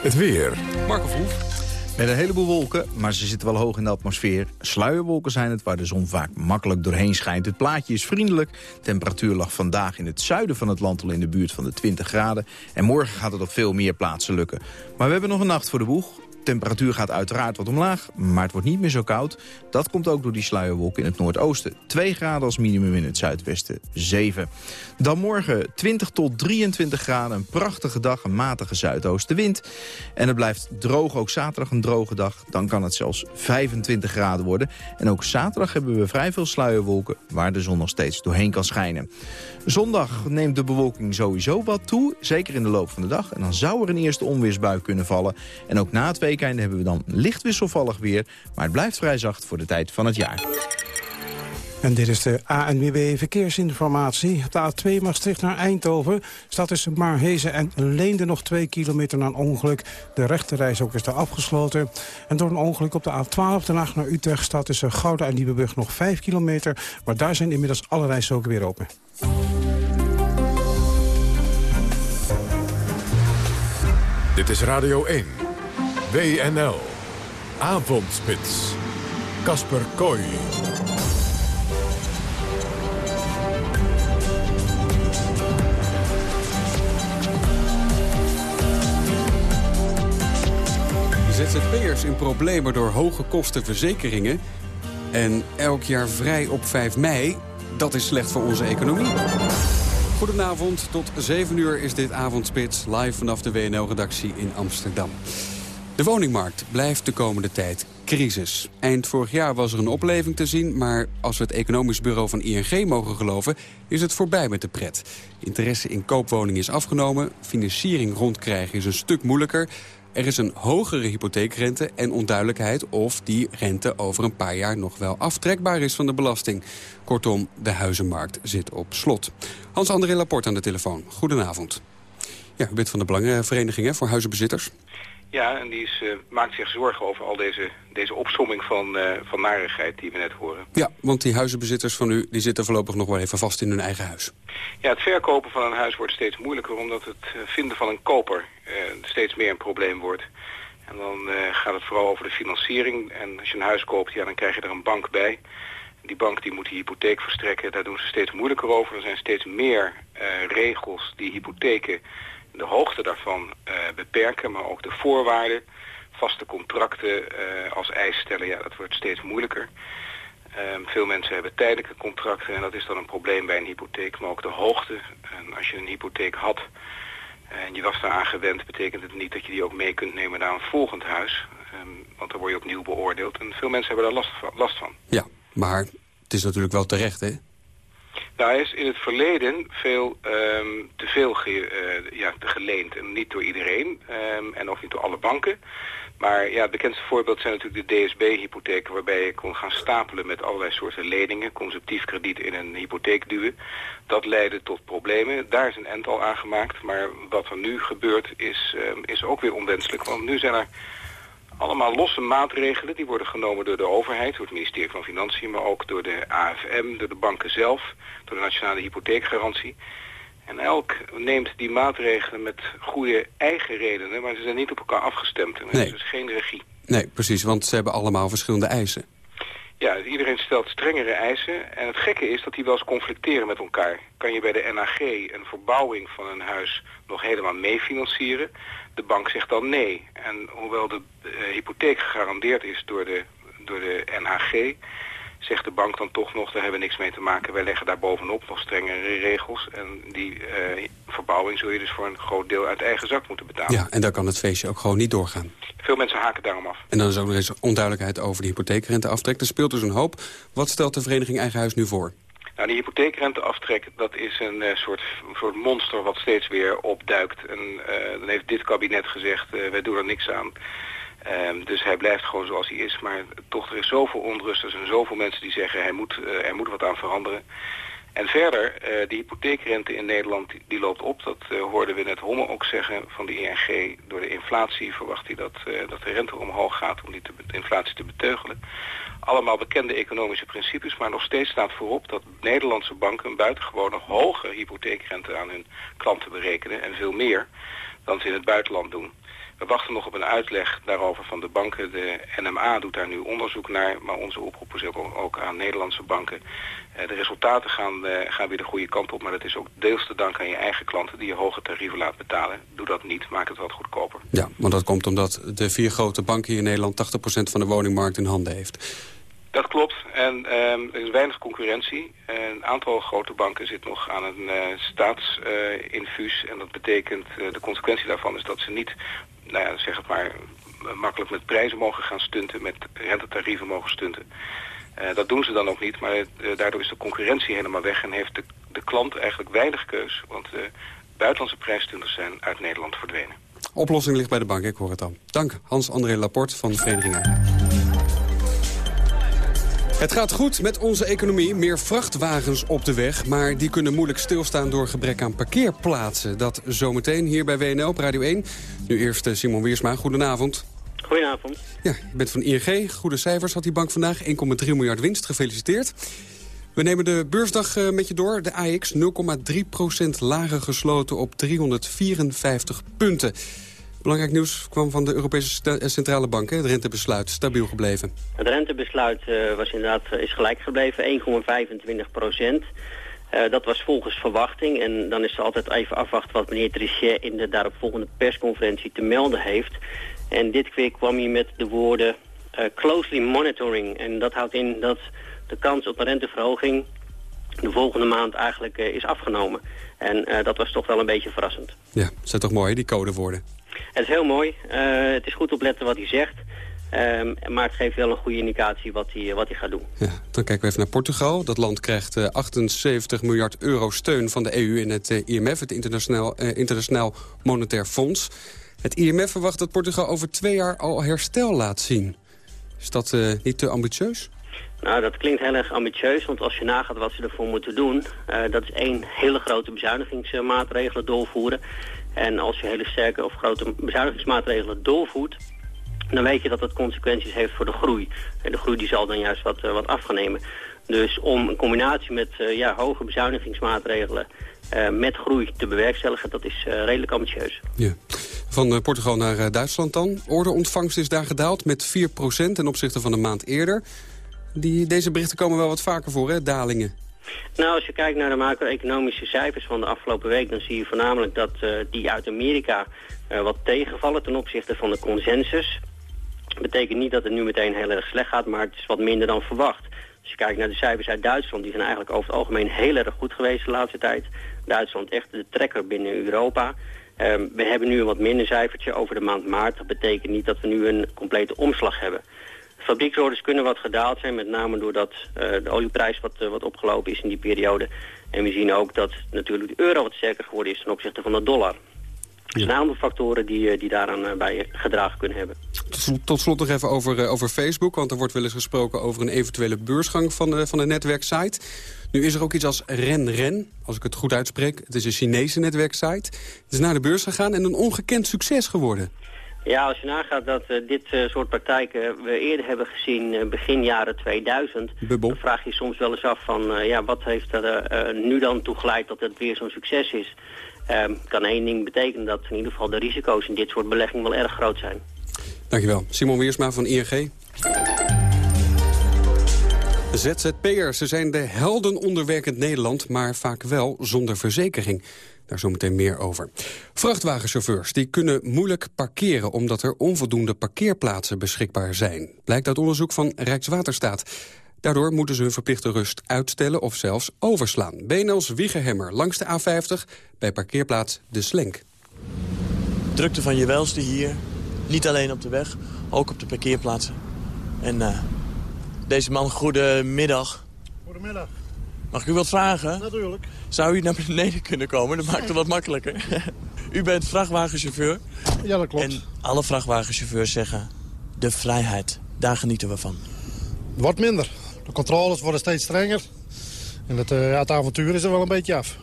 Het weer. Marco Verhoef. Met een heleboel wolken, maar ze zitten wel hoog in de atmosfeer. Sluierwolken zijn het, waar de zon vaak makkelijk doorheen schijnt. Het plaatje is vriendelijk. temperatuur lag vandaag in het zuiden van het land al in de buurt van de 20 graden. En morgen gaat het op veel meer plaatsen lukken. Maar we hebben nog een nacht voor de boeg temperatuur gaat uiteraard wat omlaag, maar het wordt niet meer zo koud. Dat komt ook door die sluierwolk in het noordoosten. 2 graden als minimum in het zuidwesten, 7. Dan morgen 20 tot 23 graden, een prachtige dag, een matige zuidoostenwind. En het blijft droog, ook zaterdag een droge dag. Dan kan het zelfs 25 graden worden. En ook zaterdag hebben we vrij veel sluierwolken, waar de zon nog steeds doorheen kan schijnen. Zondag neemt de bewolking sowieso wat toe, zeker in de loop van de dag. En dan zou er een eerste onweersbui kunnen vallen. En ook na het weekende hebben we dan licht wisselvallig weer. Maar het blijft vrij zacht voor de tijd van het jaar. En dit is de ANWB Verkeersinformatie. Op de A2 Maastricht naar Eindhoven staat tussen Marhezen en Leende nog 2 kilometer na een ongeluk. De rechterreis ook is daar afgesloten. En door een ongeluk op de A12 Den Haag naar Utrecht staat tussen Gouda en Nieuwebrug nog 5 kilometer. Maar daar zijn inmiddels alle rijstroken weer open. Dit is Radio 1. WNL. Avondspits. Kasper Kooi. ZZP'ers in problemen door hoge kosten verzekeringen... en elk jaar vrij op 5 mei, dat is slecht voor onze economie. Goedenavond, tot 7 uur is dit avondspits live vanaf de WNL-redactie in Amsterdam. De woningmarkt blijft de komende tijd crisis. Eind vorig jaar was er een opleving te zien... maar als we het economisch bureau van ING mogen geloven... is het voorbij met de pret. Interesse in koopwoningen is afgenomen. Financiering rondkrijgen is een stuk moeilijker. Er is een hogere hypotheekrente en onduidelijkheid... of die rente over een paar jaar nog wel aftrekbaar is van de belasting. Kortom, de huizenmarkt zit op slot. Hans-André Laporte aan de telefoon. Goedenavond. Ja, u bent van de Belangenvereniging hè, voor huizenbezitters. Ja, en die is, uh, maakt zich zorgen over al deze, deze opsomming van, uh, van narigheid die we net horen. Ja, want die huizenbezitters van u die zitten voorlopig nog wel even vast in hun eigen huis. Ja, het verkopen van een huis wordt steeds moeilijker omdat het eh, vinden van een koper steeds meer een probleem wordt. En dan gaat het vooral over de financiering. En als je een huis koopt, ja, dan krijg je er een bank bij. Die bank die moet die hypotheek verstrekken. Daar doen ze steeds moeilijker over. Er zijn steeds meer regels die hypotheken de hoogte daarvan uh, beperken, maar ook de voorwaarden, vaste contracten uh, als eis stellen, ja, dat wordt steeds moeilijker. Um, veel mensen hebben tijdelijke contracten en dat is dan een probleem bij een hypotheek, maar ook de hoogte. En als je een hypotheek had en je was daar aan gewend, betekent het niet dat je die ook mee kunt nemen naar een volgend huis. Um, want dan word je opnieuw beoordeeld en veel mensen hebben daar last van. Last van. Ja, maar het is natuurlijk wel terecht, hè? Hij is in het verleden veel um, te veel ge, uh, ja, geleend. En niet door iedereen um, en ook niet door alle banken. Maar ja, het bekendste voorbeeld zijn natuurlijk de DSB-hypotheken... waarbij je kon gaan stapelen met allerlei soorten leningen... consumptief krediet in een hypotheek duwen. Dat leidde tot problemen. Daar is een end al aangemaakt. Maar wat er nu gebeurt is, um, is ook weer onwenselijk. Want nu zijn er allemaal losse maatregelen die worden genomen door de overheid, door het ministerie van Financiën, maar ook door de AFM, door de banken zelf, door de Nationale Hypotheekgarantie. En elk neemt die maatregelen met goede eigen redenen, maar ze zijn niet op elkaar afgestemd. En er nee. is dus geen regie. Nee, precies, want ze hebben allemaal verschillende eisen. Ja, iedereen stelt strengere eisen. En het gekke is dat die wel eens conflicteren met elkaar. Kan je bij de NAG een verbouwing van een huis nog helemaal meefinancieren? De bank zegt dan nee. En hoewel de uh, hypotheek gegarandeerd is door de, door de NHG... zegt de bank dan toch nog, daar hebben we niks mee te maken. Wij leggen daar bovenop nog strengere regels. En die uh, verbouwing zul je dus voor een groot deel uit eigen zak moeten betalen. Ja, en dan kan het feestje ook gewoon niet doorgaan. Veel mensen haken daarom af. En dan is ook nog eens onduidelijkheid over de hypotheekrenteaftrek. Er speelt dus een hoop. Wat stelt de vereniging Eigen Huis nu voor? Nou, die hypotheekrenteaftrek, dat is een uh, soort, soort monster wat steeds weer opduikt. En uh, dan heeft dit kabinet gezegd, wij doen er niks aan. Um, dus hij blijft gewoon zoals hij is. Maar toch, er is zoveel onrust. Er zijn zoveel mensen die zeggen, hij moet, er moet wat aan veranderen. En verder, uh, de hypotheekrente in Nederland die, loopt op. Dat uh, hoorden we net Homme ook zeggen van de ING. Door de inflatie verwacht hij dat, dat de rente omhoog gaat om die de inflatie te beteugelen. Allemaal bekende economische principes, maar nog steeds staat voorop dat Nederlandse banken een buitengewone hoge hypotheekrente aan hun klanten berekenen. En veel meer dan ze in het buitenland doen. We wachten nog op een uitleg daarover van de banken. De NMA doet daar nu onderzoek naar, maar onze oproep is ook, ook aan Nederlandse banken. Uh, de resultaten gaan, uh, gaan weer de goede kant op, maar dat is ook deels te danken aan je eigen klanten die je hoge tarieven laat betalen. Doe dat niet, maak het wat goedkoper. Ja, want dat komt omdat de vier grote banken hier in Nederland 80% van de woningmarkt in handen heeft. Dat klopt. En um, er is weinig concurrentie. Een aantal grote banken zit nog aan een uh, staatsinfuus. en dat betekent, de consequentie daarvan is dat ze niet, nou ja, zeg het maar, makkelijk met prijzen mogen gaan stunten, met rentetarieven mogen stunten. Uh, dat doen ze dan ook niet, maar uh, daardoor is de concurrentie helemaal weg en heeft de, de klant eigenlijk weinig keus. Want buitenlandse prijsstunters zijn uit Nederland verdwenen. Oplossing ligt bij de bank, ik hoor het al. Dank Hans-André Laporte van Vereniging het gaat goed met onze economie. Meer vrachtwagens op de weg. Maar die kunnen moeilijk stilstaan door gebrek aan parkeerplaatsen. Dat zometeen hier bij WNL op Radio 1. Nu eerst Simon Wiersma. Goedenavond. Goedenavond. Ja, je bent van ING. Goede cijfers had die bank vandaag. 1,3 miljard winst. Gefeliciteerd. We nemen de beursdag uh, met je door. De AX 0,3% lager gesloten op 354 punten. Belangrijk nieuws kwam van de Europese Centrale Bank. Hè? Het rentebesluit stabiel gebleven. Het rentebesluit uh, was inderdaad, is gelijk gebleven, 1,25 procent. Uh, dat was volgens verwachting. En dan is er altijd even afwachten wat meneer Trichet in de daaropvolgende persconferentie te melden heeft. En dit keer kwam hij met de woorden uh, closely monitoring. En dat houdt in dat de kans op een renteverhoging de volgende maand eigenlijk uh, is afgenomen. En dat was toch wel een beetje verrassend. Ja, dat zijn toch mooi, die codewoorden? Het is heel mooi. het is goed opletten wat hij zegt. Um, maar het geeft wel een goede indicatie wat hij, wat hij gaat doen. Ja, dan kijken we even naar Portugal. Dat land krijgt uh, 78 miljard euro steun van de EU en het uh, IMF, het Internationaal, uh, Internationaal Monetair Fonds. Het IMF verwacht dat Portugal over twee jaar al herstel laat zien. Is dat niet te ambitieus? Nou, dat klinkt heel erg ambitieus, want als je nagaat wat ze ervoor moeten doen... Dat is één hele grote bezuinigingsmaatregelen doorvoeren. En als je hele sterke of grote bezuinigingsmaatregelen doorvoert... dan weet je dat dat consequenties heeft voor de groei. En de groei die zal dan juist wat, uh, wat nemen. Dus om een combinatie met uh, ja, hoge bezuinigingsmaatregelen... Uh, met groei te bewerkstelligen, dat is redelijk ambitieus. Ja. Van Portugal naar Duitsland dan. Orderontvangst is daar gedaald met 4% ten opzichte van een maand eerder. Die, deze berichten komen wel wat vaker voor, hè? dalingen. Nou, als je kijkt naar de macro-economische cijfers van de afgelopen week... dan zie je voornamelijk dat die uit Amerika wat tegenvallen ten opzichte van de consensus. Dat betekent niet dat het nu meteen heel erg slecht gaat, maar het is wat minder dan verwacht. Als je kijkt naar de cijfers uit Duitsland, die zijn eigenlijk over het algemeen heel erg goed geweest de laatste tijd. Duitsland echt de trekker binnen Europa. Um, we hebben nu een wat minder cijfertje over de maand maart. Dat betekent niet dat we nu een complete omslag hebben. Fabrieksorders kunnen wat gedaald zijn, met name doordat uh, de olieprijs wat, uh, wat opgelopen is in die periode. En we zien ook dat natuurlijk de euro wat sterker geworden is ten opzichte van de dollar. Er zijn een aantal factoren die, die daaraan bij gedragen kunnen hebben. Tot, tot slot nog even over, over Facebook, want er wordt wel eens gesproken over een eventuele beursgang van de, van de netwerksite. Nu is er ook iets als RenRen, als ik het goed uitspreek. Het is een Chinese netwerksite. Het is naar de beurs gegaan en een ongekend succes geworden. Ja, als je nagaat dat uh, dit uh, soort praktijken we eerder hebben gezien uh, begin jaren 2000... Bubbel. dan vraag je soms wel eens af van ja, wat heeft er nu dan toe geleid dat het weer zo'n succes is. Um, kan één ding betekenen dat in ieder geval de risico's in dit soort beleggingen wel erg groot zijn. Dankjewel. Simon Weersma van ING. ZZP'ers, ze zijn de helden onderwerkend Nederland... maar vaak wel zonder verzekering. Daar zometeen meer over. Vrachtwagenchauffeurs die kunnen moeilijk parkeren... omdat er onvoldoende parkeerplaatsen beschikbaar zijn. Blijkt uit onderzoek van Rijkswaterstaat. Daardoor moeten ze hun verplichte rust uitstellen of zelfs overslaan. BNL's Wiegehemmer langs de A50 bij parkeerplaats De Slenk. Drukte van je welste hier. Niet alleen op de weg, ook op de parkeerplaatsen. En uh, deze man, goedemiddag. Goedemiddag. Mag ik u wat vragen? Natuurlijk. Zou u naar beneden kunnen komen? Dat maakt het wat makkelijker. u bent vrachtwagenchauffeur. Ja, dat klopt. En alle vrachtwagenchauffeurs zeggen... de vrijheid, daar genieten we van. Wordt minder. De controles worden steeds strenger. En het, uh, het avontuur is er wel een beetje af.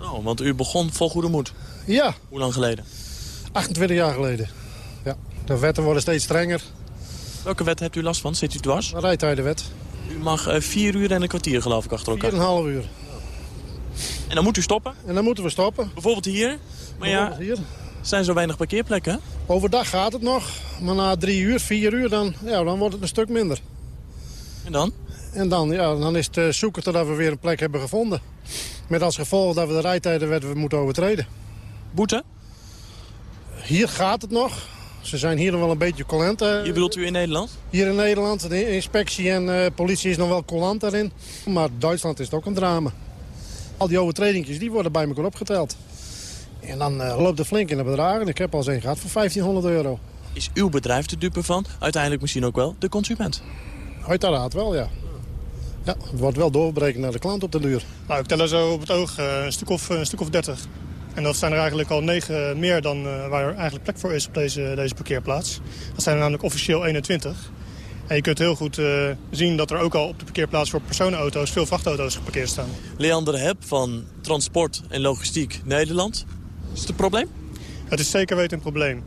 Oh, want u begon vol goede moed? Ja. Hoe lang geleden? 28 jaar geleden. Ja. De wetten worden steeds strenger. Welke wet hebt u last van? Zit u dwars? De rijtijdenwet. Mag uh, vier uur en een kwartier geloof ik achter elkaar. Vier en een half uur. En dan moet u stoppen? En dan moeten we stoppen. Bijvoorbeeld hier? Maar ja, hier. zijn zo weinig parkeerplekken? Overdag gaat het nog. Maar na drie uur, vier uur, dan, ja, dan wordt het een stuk minder. En dan? En dan, ja, dan is het uh, zoeken totdat we weer een plek hebben gevonden. Met als gevolg dat we de rijtijden moeten overtreden. Boete? Hier gaat het nog. Ze zijn hier nog wel een beetje collant. Uh, Hier bedoelt u in Nederland? Hier in Nederland. De inspectie en uh, politie is nog wel collant daarin. Maar Duitsland is het ook een drama. Al die overtredingjes die worden bij elkaar opgeteld. En dan uh, loopt het flink in de bedragen. Ik heb al eens een gehad voor 1500 euro. Is uw bedrijf de dupe van? Uiteindelijk misschien ook wel de consument? Uiteraard wel, ja. Ja, het wordt wel doorbreken naar de klant op de duur. Nou, ik tel er zo op het oog een, stuk of, een stuk of 30. En dat zijn er eigenlijk al negen meer dan uh, waar er eigenlijk plek voor is op deze, deze parkeerplaats. Dat zijn er namelijk officieel 21. En je kunt heel goed uh, zien dat er ook al op de parkeerplaats voor personenauto's veel vrachtauto's geparkeerd staan. Leander Heb van Transport en Logistiek Nederland. Is het een probleem? Het is zeker weten een probleem.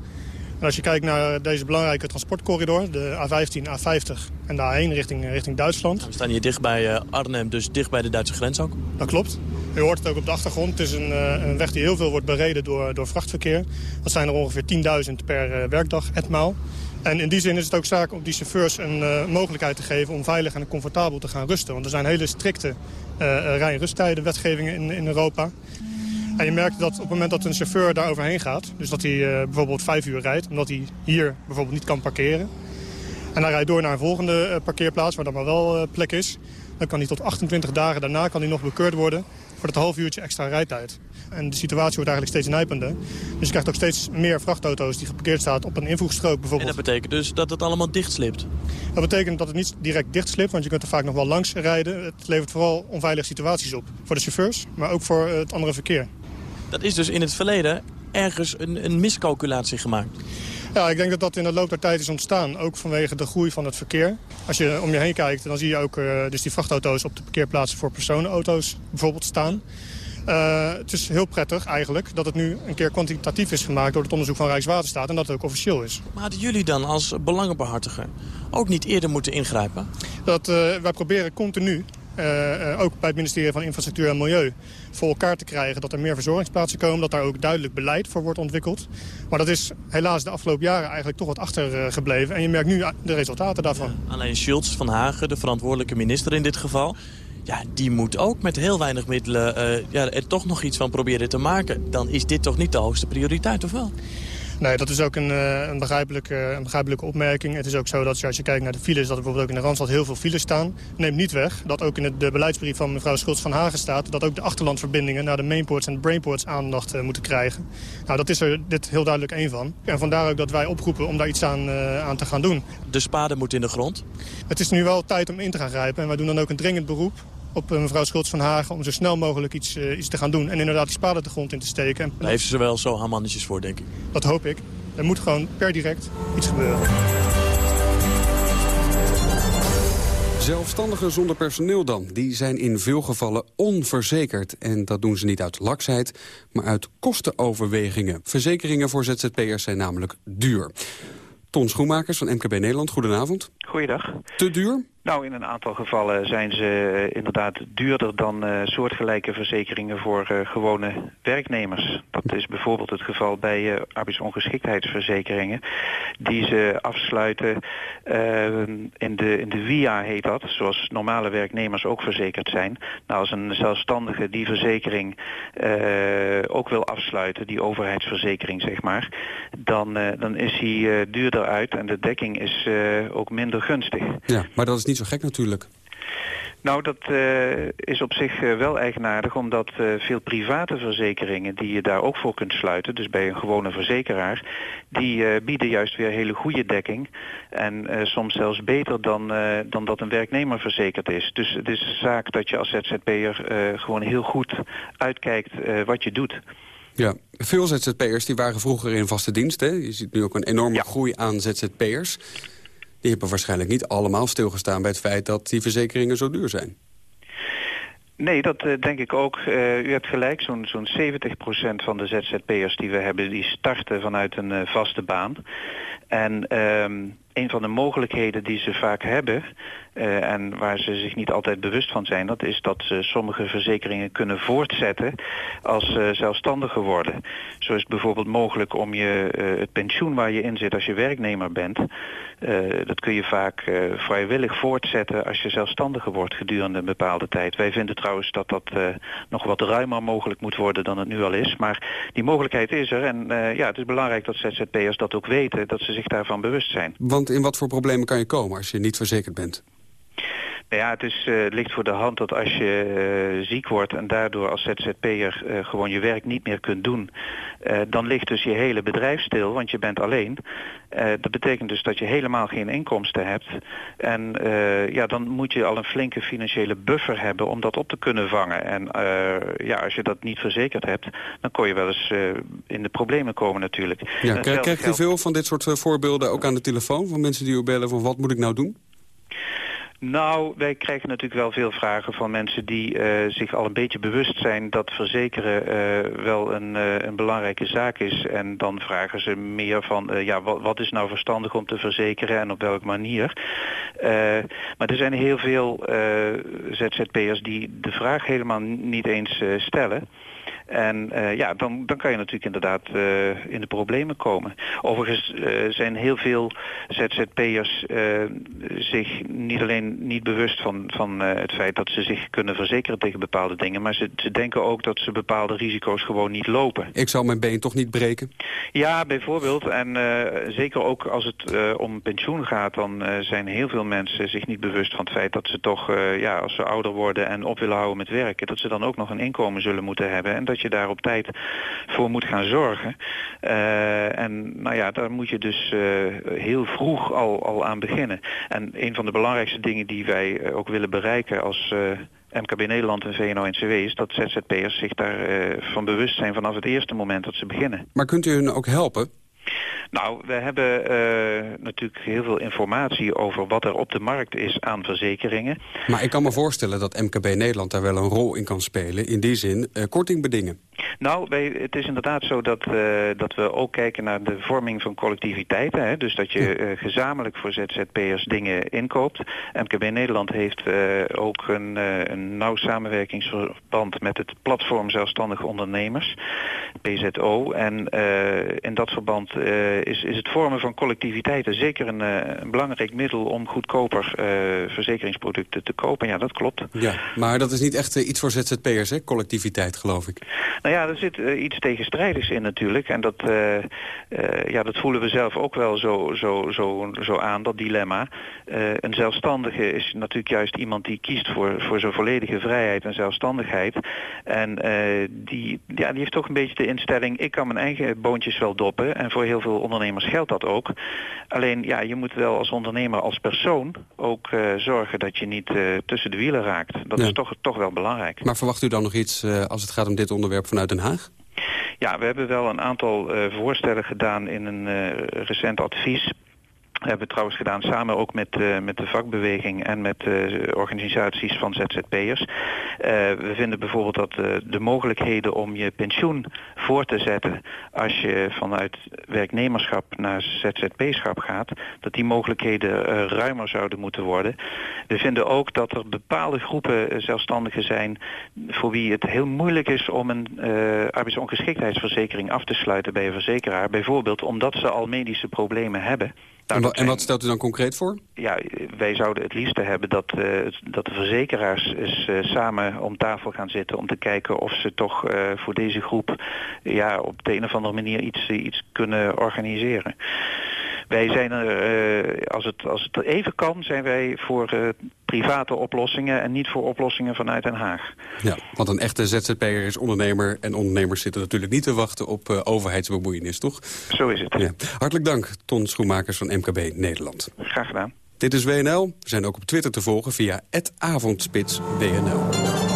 En als je kijkt naar deze belangrijke transportcorridor, de A15, A50 en de A1 richting, richting Duitsland. We staan hier dicht bij uh, Arnhem, dus dicht bij de Duitse grens ook. Dat klopt. U hoort het ook op de achtergrond. Het is een, uh, een weg die heel veel wordt bereden door, door vrachtverkeer. Dat zijn er ongeveer 10.000 per uh, werkdag, etmaal. En in die zin is het ook zaak om die chauffeurs een uh, mogelijkheid te geven om veilig en comfortabel te gaan rusten. Want er zijn hele strikte uh, rij- en rusttijden wetgevingen in, in Europa. En je merkt dat op het moment dat een chauffeur daar overheen gaat... dus dat hij uh, bijvoorbeeld vijf uur rijdt... omdat hij hier bijvoorbeeld niet kan parkeren... en hij rijdt door naar een volgende uh, parkeerplaats... waar dan maar wel uh, plek is... dan kan hij tot 28 dagen daarna kan hij nog bekeurd worden... voor dat half uurtje extra rijtijd. En de situatie wordt eigenlijk steeds nijpender. Dus je krijgt ook steeds meer vrachtauto's die geparkeerd staan op een invoegstrook bijvoorbeeld. En dat betekent dus dat het allemaal dichtslipt? Dat betekent dat het niet direct dichtslipt, want je kunt er vaak nog wel langs rijden. Het levert vooral onveilige situaties op. Voor de chauffeurs, maar ook voor het andere verkeer. Dat is dus in het verleden ergens een, een miscalculatie gemaakt? Ja, ik denk dat dat in de loop der tijd is ontstaan. Ook vanwege de groei van het verkeer. Als je om je heen kijkt, dan zie je ook uh, dus die vrachtauto's op de parkeerplaatsen voor personenauto's bijvoorbeeld staan. Uh, het is heel prettig eigenlijk dat het nu een keer kwantitatief is gemaakt door het onderzoek van Rijkswaterstaat en dat het ook officieel is. Maar hadden jullie dan als belangenbehartiger ook niet eerder moeten ingrijpen? Dat, uh, wij proberen continu, ook bij het ministerie van Infrastructuur en Milieu, voor elkaar te krijgen dat er meer verzorgingsplaatsen komen, dat daar ook duidelijk beleid voor wordt ontwikkeld. Maar dat is helaas de afgelopen jaren eigenlijk toch wat achtergebleven en je merkt nu de resultaten daarvan. Alleen Schultz van Hagen, de verantwoordelijke minister in dit geval, ja, die moet ook met heel weinig middelen ja, er toch nog iets van proberen te maken. Dan is dit toch niet de hoogste prioriteit, of wel? Nee, dat is ook een, uh, een, begrijpelijke, een begrijpelijke opmerking. Het is ook zo dat als je kijkt naar de files... dat er bijvoorbeeld ook in de Randstad heel veel files staan. Neemt niet weg dat ook in de, beleidsbrief van mevrouw Schultz van Hagen staat... dat ook de achterlandverbindingen naar de mainports en de brainports aandacht uh, moeten krijgen. Nou, dat is er dit heel duidelijk één van. En vandaar ook dat wij oproepen om daar iets aan, uh, aan te gaan doen. De spade moet in de grond? Het is nu wel tijd om in te gaan grijpen. En wij doen dan ook een dringend beroep op mevrouw Schultz van Hagen... om zo snel mogelijk iets, uh, iets te gaan doen. En inderdaad die spade de grond in te steken. Daar heeft ze wel zo haar mannetjes voor, denk ik. Dat hoop ik. Er moet gewoon per direct iets gebeuren. Zelfstandigen zonder personeel dan, die zijn in veel gevallen onverzekerd. En dat doen ze niet uit laksheid, maar uit kostenoverwegingen. Verzekeringen voor ZZP'ers zijn namelijk duur. Ton Schoenmakers van MKB Nederland, goedenavond. Goeiedag. Te duur? Nou, in een aantal gevallen zijn ze inderdaad duurder dan uh, soortgelijke verzekeringen voor uh, gewone werknemers. Dat is bijvoorbeeld het geval bij uh, arbeidsongeschiktheidsverzekeringen. Die ze afsluiten in, de, in de VIA heet dat, zoals normale werknemers ook verzekerd zijn. Nou, als een zelfstandige die verzekering ook wil afsluiten, die overheidsverzekering zeg maar, dan, dan is hij duurder uit en de dekking is ook minder gunstig. Ja, maar dat is niet zo gek natuurlijk. Nou, dat uh, is op zich uh, wel eigenaardig, omdat uh, veel private verzekeringen die je daar ook voor kunt sluiten, dus bij een gewone verzekeraar, die bieden juist weer hele goede dekking en soms zelfs beter dan, dan dat een werknemer verzekerd is. Dus het is een zaak dat je als ZZP'er gewoon heel goed uitkijkt wat je doet. Ja, veel ZZP'ers die waren vroeger in vaste dienst. Hè? Je ziet nu ook een enorme ja. groei aan ZZP'ers die hebben waarschijnlijk niet allemaal stilgestaan bij het feit dat die verzekeringen zo duur zijn. Nee, dat uh, denk ik ook. Uh, u hebt gelijk, zo'n zo'n 70% van de ZZP'ers die we hebben... die starten vanuit een uh, vaste baan. En um, een van de mogelijkheden die ze vaak hebben... Uh, en waar ze zich niet altijd bewust van zijn... dat is dat ze sommige verzekeringen kunnen voortzetten als ze zelfstandiger worden. Zo is het bijvoorbeeld mogelijk om je, uh, het pensioen waar je in zit als je werknemer bent... Uh, dat kun je vaak vrijwillig voortzetten als je zelfstandiger wordt gedurende een bepaalde tijd. Wij vinden trouwens dat dat nog wat ruimer mogelijk moet worden dan het nu al is. Maar die mogelijkheid is er en ja, het is belangrijk dat ZZP'ers dat ook weten... dat ze zich daarvan bewust zijn. Want in wat voor problemen kan je komen als je niet verzekerd bent? Nou ja, het, is, uh, ligt voor de hand dat als je uh, ziek wordt en daardoor als ZZP'er uh, gewoon je werk niet meer kunt doen, dan ligt dus je hele bedrijf stil, want je bent alleen. dat betekent dus dat je helemaal geen inkomsten hebt. En ja, dan moet je al een flinke financiële buffer hebben om dat op te kunnen vangen. En ja, als je dat niet verzekerd hebt, dan kon je wel eens in de problemen komen natuurlijk. Ja, krijgt u veel van dit soort voorbeelden ook aan de telefoon van mensen die u bellen van wat moet ik nou doen? Nou, wij krijgen natuurlijk wel veel vragen van mensen die uh, zich al een beetje bewust zijn dat verzekeren uh, wel een, uh, een belangrijke zaak is. En dan vragen ze meer van, ja, wat, wat, is nou verstandig om te verzekeren en op welke manier. maar er zijn heel veel ZZP'ers die de vraag helemaal niet eens stellen. En uh, ja, dan, dan kan je natuurlijk inderdaad uh, in de problemen komen. Overigens uh, zijn heel veel ZZP'ers zich niet alleen niet bewust van, van het feit dat ze zich kunnen verzekeren tegen bepaalde dingen, maar ze, ze denken ook dat ze bepaalde risico's gewoon niet lopen. Ik zal mijn been toch niet breken? Ja, bijvoorbeeld. En zeker ook als het om pensioen gaat, dan zijn heel veel mensen zich niet bewust van het feit dat ze toch, ja, als ze ouder worden en op willen houden met werken, dat ze dan ook nog een inkomen zullen moeten hebben. En dat je daar op tijd voor moet gaan zorgen. Uh, en nou ja, daar moet je dus uh, heel vroeg al, al aan beginnen. En een van de belangrijkste dingen die wij uh, ook willen bereiken als... MKB Nederland en VNO-NCW is dat ZZP'ers zich daarvan van bewust zijn vanaf het eerste moment dat ze beginnen. Maar kunt u hun ook helpen? Nou, we hebben uh, natuurlijk heel veel informatie over wat er op de markt is aan verzekeringen. Maar ik kan me voorstellen dat MKB Nederland daar wel een rol in kan spelen. In die zin, uh, korting bedingen. Nou, wij, het is inderdaad zo dat, uh, dat we ook kijken naar de vorming van collectiviteiten. Hè? Dus dat je uh, gezamenlijk voor ZZP'ers dingen inkoopt. MKB Nederland heeft uh, ook een, een nauw samenwerkingsverband met het platform Zelfstandige Ondernemers, PZO. En in dat verband is, is het vormen van collectiviteiten zeker een, een belangrijk middel om goedkoper verzekeringsproducten te kopen. Ja, dat klopt. Ja, maar dat is niet echt iets voor ZZP'ers, hè? collectiviteit geloof ik. Nou ja, er zit uh, iets tegenstrijdigs in natuurlijk. En dat, uh, uh, ja, dat voelen we zelf ook wel zo, zo, zo, zo aan, dat dilemma. een zelfstandige is natuurlijk juist iemand die kiest voor, voor zijn volledige vrijheid en zelfstandigheid. En die, ja, die heeft toch een beetje de instelling, ik kan mijn eigen boontjes wel doppen. En voor heel veel ondernemers geldt dat ook. Alleen, ja, je moet wel als ondernemer, als persoon ook zorgen dat je niet tussen de wielen raakt. Dat is toch, toch wel belangrijk. Maar verwacht u dan nog iets als het gaat om dit onderwerp Den Haag? Ja, we hebben wel een aantal uh, voorstellen gedaan in een uh, recent advies hebben we trouwens gedaan samen ook met, uh, met de vakbeweging en met uh, organisaties van ZZP'ers. Uh, we vinden bijvoorbeeld dat de mogelijkheden om je pensioen voor te zetten als je vanuit werknemerschap naar ZZP-schap gaat, dat die mogelijkheden ruimer zouden moeten worden. We vinden ook dat er bepaalde groepen zelfstandigen zijn voor wie het heel moeilijk is om een arbeidsongeschiktheidsverzekering af te sluiten bij een verzekeraar. Bijvoorbeeld omdat ze al medische problemen hebben. Nou, en, wat, en, wat stelt u dan concreet voor? Ja, wij zouden het liefste hebben dat, uh, dat de verzekeraars eens, uh, samen om tafel gaan zitten... om te kijken of ze toch uh, voor deze groep ja, op de een of andere manier iets, iets kunnen organiseren. Wij zijn er, als, het, als het even kan, zijn wij voor private oplossingen... en niet voor oplossingen vanuit Den Haag. Ja, want een echte ZZP'er is ondernemer... en ondernemers zitten natuurlijk niet te wachten op overheidsbemoeienis, toch? Zo is het. Ja. Hartelijk dank, Ton Schoenmakers van MKB Nederland. Graag gedaan. Dit is WNL. We zijn ook op Twitter te volgen via avondspitswnl.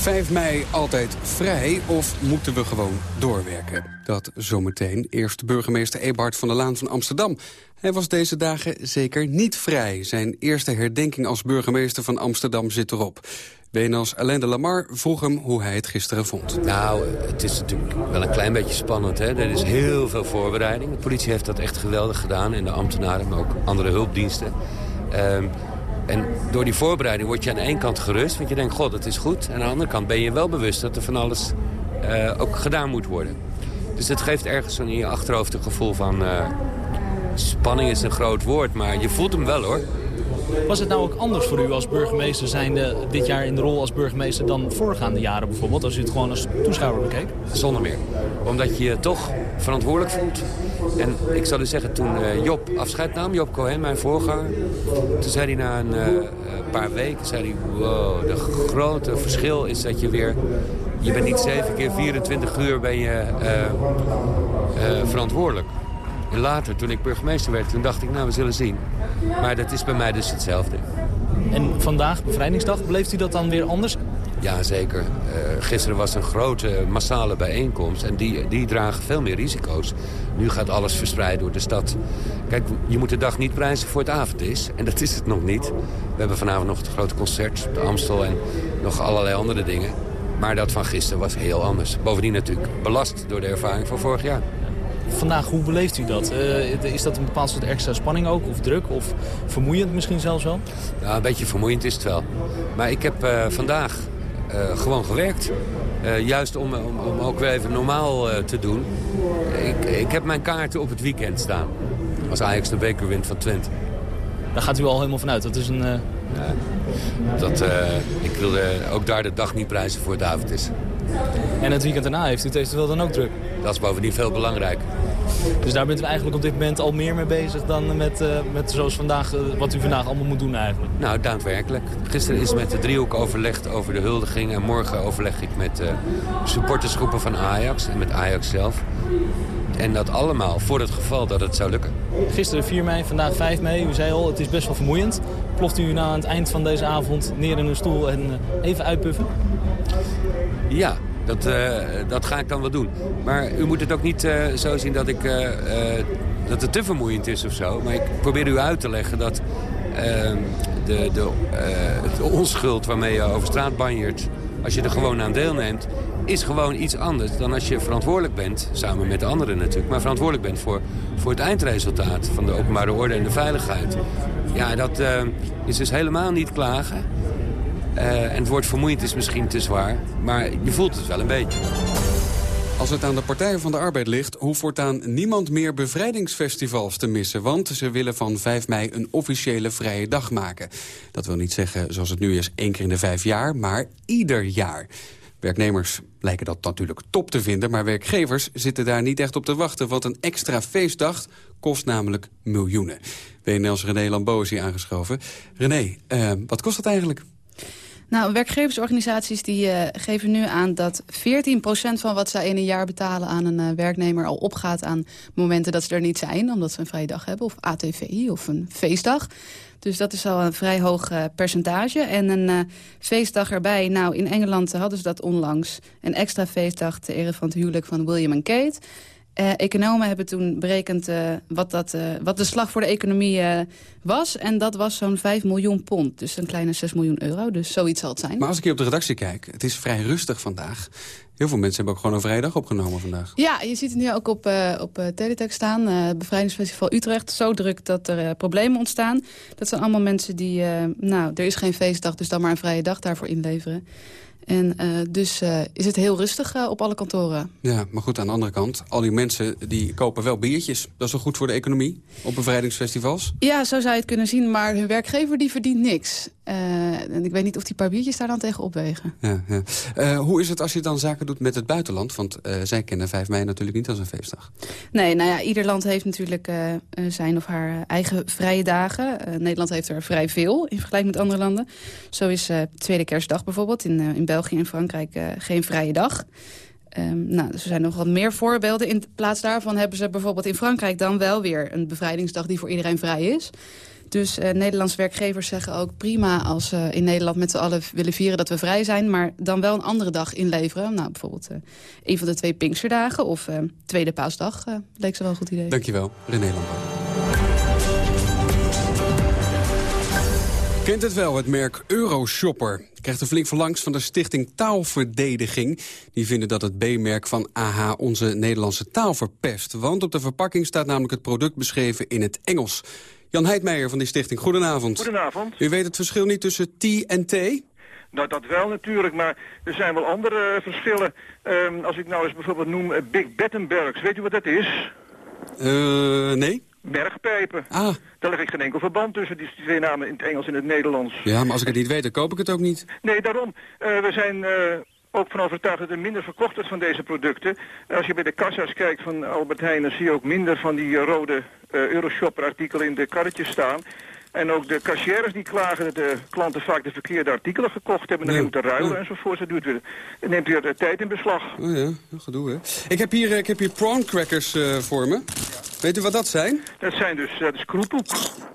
5 mei altijd vrij of moeten we gewoon doorwerken? Dat zometeen. Eerst burgemeester Eberhard van der Laan van Amsterdam. Hij was deze dagen zeker niet vrij. Zijn eerste herdenking als burgemeester van Amsterdam zit erop. WNL's Alain de Lamar vroeg hem hoe hij het gisteren vond. Nou, het is natuurlijk wel een klein beetje spannend. Hè? Er is heel veel voorbereiding. De politie heeft dat echt geweldig gedaan. En de ambtenaren, maar ook andere hulpdiensten. Um, en door die voorbereiding word je aan de ene kant gerust. Want je denkt, god, het is goed. En aan de andere kant ben je wel bewust dat er van alles uh, ook gedaan moet worden. Dus het geeft ergens in je achterhoofd een gevoel van... Uh, spanning is een groot woord, maar je voelt hem wel hoor. Was het nou ook anders voor u als burgemeester zijnde dit jaar in de rol als burgemeester dan voorgaande jaren bijvoorbeeld? Als u het gewoon als toeschouwer bekeek? Zonder meer. Omdat je je toch verantwoordelijk voelt. En ik zal u zeggen, toen uh, Job afscheid nam, Job Cohen, mijn voorganger... toen zei hij na een uh, paar weken, zei hij, wow, de grote verschil is dat je weer... Je bent niet zeven keer 24 uur ben je verantwoordelijk. En later, toen ik burgemeester werd, toen dacht ik, nou, we zullen zien. Maar dat is bij mij dus hetzelfde. En vandaag, bevrijdingsdag, beleeft u dat dan weer anders? Ja, zeker. Uh, gisteren was een grote massale bijeenkomst en die, die dragen veel meer risico's. Nu gaat alles verspreid door de stad. Kijk, je moet de dag niet prijzen voor het avond is. En dat is het nog niet. We hebben vanavond nog het grote concert, de Amstel en nog allerlei andere dingen. Maar dat van gisteren was heel anders. Bovendien natuurlijk belast door de ervaring van vorig jaar. Vandaag, hoe beleeft u dat? Uh, is dat een bepaald soort extra spanning ook? Of druk? Of vermoeiend misschien zelfs wel? Ja, een beetje vermoeiend is het wel. Maar ik heb uh, vandaag eh, gewoon gewerkt. Eh, juist om, om, om ook weer even normaal eh, te doen. Ik, ik heb mijn kaarten op het weekend staan. Als Ajax de beker wint van Twente. Daar gaat u al helemaal vanuit. Dat is een... eh, Ja, dat, eh, ik wil eh, ook daar de dag niet prijzen voor het avond is. En het weekend daarna heeft u het eventueel dan ook druk. Dat is bovendien veel belangrijk. Dus daar bent u eigenlijk op dit moment al meer mee bezig dan met, eh, met zoals vandaag, eh, wat u vandaag allemaal moet doen eigenlijk. Nou, daadwerkelijk. Gisteren is met de driehoek overlegd over de huldiging. En morgen overleg ik met uh, supportersgroepen van Ajax en met Ajax zelf. En dat allemaal voor het geval dat het zou lukken. Gisteren 4 mei, vandaag 5 mei. U zei al, het is best wel vermoeiend. Ploft u nou aan het eind van deze avond neer in een stoel en eh, even uitpuffen? Ja, dat, eh, dat ga ik dan wel doen. Maar u moet het ook niet eh, zo zien dat, ik, eh, dat het te vermoeiend is of zo. Maar ik probeer u uit te leggen dat eh, de, de, de onschuld waarmee je over straat banjert... als je er gewoon aan deelneemt, is gewoon iets anders dan als je verantwoordelijk bent... samen met de anderen natuurlijk, maar verantwoordelijk bent voor, voor het eindresultaat... van de openbare orde en de veiligheid. Ja, dat eh, is dus helemaal niet klagen... Eh, en het woord vermoeiend is misschien te zwaar, maar je voelt het wel een beetje. Als het aan de Partij van de Arbeid ligt... hoeft voortaan niemand meer bevrijdingsfestivals te missen... want ze willen van 5 mei een officiële vrije dag maken. Dat wil niet zeggen zoals het nu is één keer in de vijf jaar, maar ieder jaar. Werknemers lijken dat natuurlijk top te vinden... maar werkgevers zitten daar niet echt op te wachten... want een extra feestdag kost namelijk miljoenen. WNL's René Lambeau is hier aangeschoven. René, eh, wat kost dat eigenlijk? Nou, werkgeversorganisaties die uh, geven nu aan dat 14% van wat zij in een jaar betalen aan een uh, werknemer al opgaat aan momenten dat ze er niet zijn, omdat ze een vrije dag hebben, of ATV of een feestdag. Dus dat is al een vrij hoog uh, percentage. En een feestdag erbij, nou in Engeland hadden ze dat onlangs, een extra feestdag ter ere van het huwelijk van William en Kate. Uh, economen hebben toen berekend uh, wat, dat, uh, wat de slag voor de economie was. En dat was zo'n 5 miljoen pond. Dus een kleine 6 miljoen euro. Dus zoiets zal het zijn. Maar als ik hier op de redactie kijk, het is vrij rustig vandaag. Heel veel mensen hebben ook gewoon een vrije dag opgenomen vandaag. Ja, je ziet het nu ook op, op Teletext staan. Bevrijdingsfestival Utrecht. Zo druk dat er problemen ontstaan. Dat zijn allemaal mensen die... nou, er is geen feestdag, dus dan maar een vrije dag daarvoor inleveren. En uh, dus uh, is het heel rustig uh, op alle kantoren. Ja, maar goed, aan de andere kant, al die mensen die kopen wel biertjes. Dat is wel goed voor de economie op bevrijdingsfestivals? Ja, zo zou je het kunnen zien, maar hun werkgever die verdient niks. en ik weet niet of die paar biertjes daar dan tegen opwegen. Ja, ja. hoe is het als je dan zaken doet met het buitenland? Want zij kennen 5 mei natuurlijk niet als een feestdag. Nee, nou ja, ieder land heeft natuurlijk zijn of haar eigen vrije dagen. Nederland heeft er vrij veel in vergelijking met andere landen. Zo is Tweede Kerstdag bijvoorbeeld in, in België en Frankrijk uh, geen vrije dag. Um, nou, dus er zijn nog wat meer voorbeelden. In plaats daarvan hebben ze bijvoorbeeld in Frankrijk dan wel weer een bevrijdingsdag die voor iedereen vrij is. Dus uh, Nederlandse werkgevers zeggen ook prima als uh, in Nederland met z'n allen willen vieren dat we vrij zijn. Maar dan wel een andere dag inleveren. Nou, bijvoorbeeld uh, een van de twee Pinksterdagen of Tweede Paasdag. leek ze wel een goed idee. Dankjewel, René Landbouw. Kent het wel, het merk Euroshopper. Krijgt een flink verlangs van de stichting Taalverdediging. Die vinden dat het B-merk van AH onze Nederlandse taal verpest. Want op de verpakking staat namelijk het product beschreven in het Engels. Jan Heidmeijer van die stichting, goedenavond. Goedenavond. U weet het verschil niet tussen T en T? Nou, dat wel natuurlijk, maar er zijn wel andere uh, verschillen. Um, als ik nou eens bijvoorbeeld noem uh, Big Bettenbergs, weet u wat dat is? Uh, nee. Bergpijpen. Ah. Daar leg ik geen enkel verband tussen die twee namen in het Engels en het Nederlands. Ja, maar als ik het niet weet, dan koop ik het ook niet. Nee, daarom. Uh, we zijn uh, ook van overtuigd dat er minder verkocht wordt van deze producten. Als je bij de kassa's kijkt van Albert Heijn, dan zie je ook minder van die uh, rode Euroshopper artikelen in de karretjes staan. En ook de cashiers die klagen dat de klanten vaak de verkeerde artikelen gekocht hebben. Dan ja. moeten ruilen enzovoort. Dat duurt weer, neemt weer de tijd in beslag. Oh ja, gedoe hè. Ik heb hier, ik heb hier prawn crackers uh, voor me. Weet u wat dat zijn? Dat zijn dus, dat is kroepoep.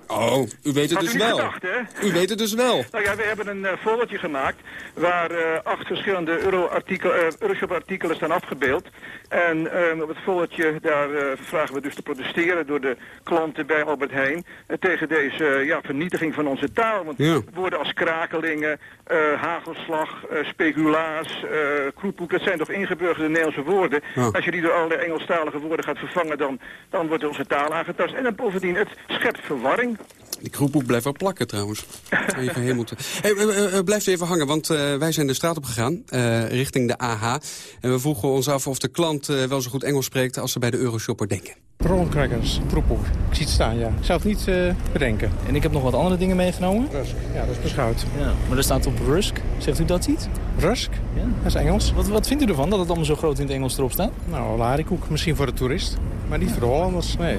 Oh, u weet het Had dus u wel. Gedacht, hè? U weet het dus wel. Nou ja, we hebben een uh, foldertje gemaakt waar uh, acht verschillende Euro-artikel, uh, staan afgebeeld. En ehm, op het foldertje daar vragen we dus te protesteren door de klanten bij Albert Heijn tegen deze ja, vernietiging van onze taal. Want ja. woorden als krakelingen, hagelslag, speculaas, kroepoep, dat zijn toch ingeburgerde Nederlandse woorden. Ja. Als je die door allerlei Engelstalige woorden gaat vervangen, dan, dan wordt onze taal aangetast. En dan bovendien, het schept verwarring. Die groepboek blijft wel plakken trouwens. even heen moeten. Hey, uh, blijf even hangen, want wij zijn de straat op gegaan. richting de AH. En we vroegen ons af of de klant wel zo goed Engels spreekt... als ze bij de Euroshopper denken. Rollencrackers, groepboek. Ik zie het staan, ja. Ik zou het niet bedenken. En ik heb nog wat andere dingen meegenomen. Rusk, ja, dat is beschouwd. Ja, maar er staat op Rusk. Zegt u dat iets? Rusk? Ja. Dat is Engels. Wat, wat vindt u ervan dat het allemaal zo groot in het Engels erop staat? Nou, larikoek. Misschien voor de toerist. Maar niet voor de Hollanders, nee.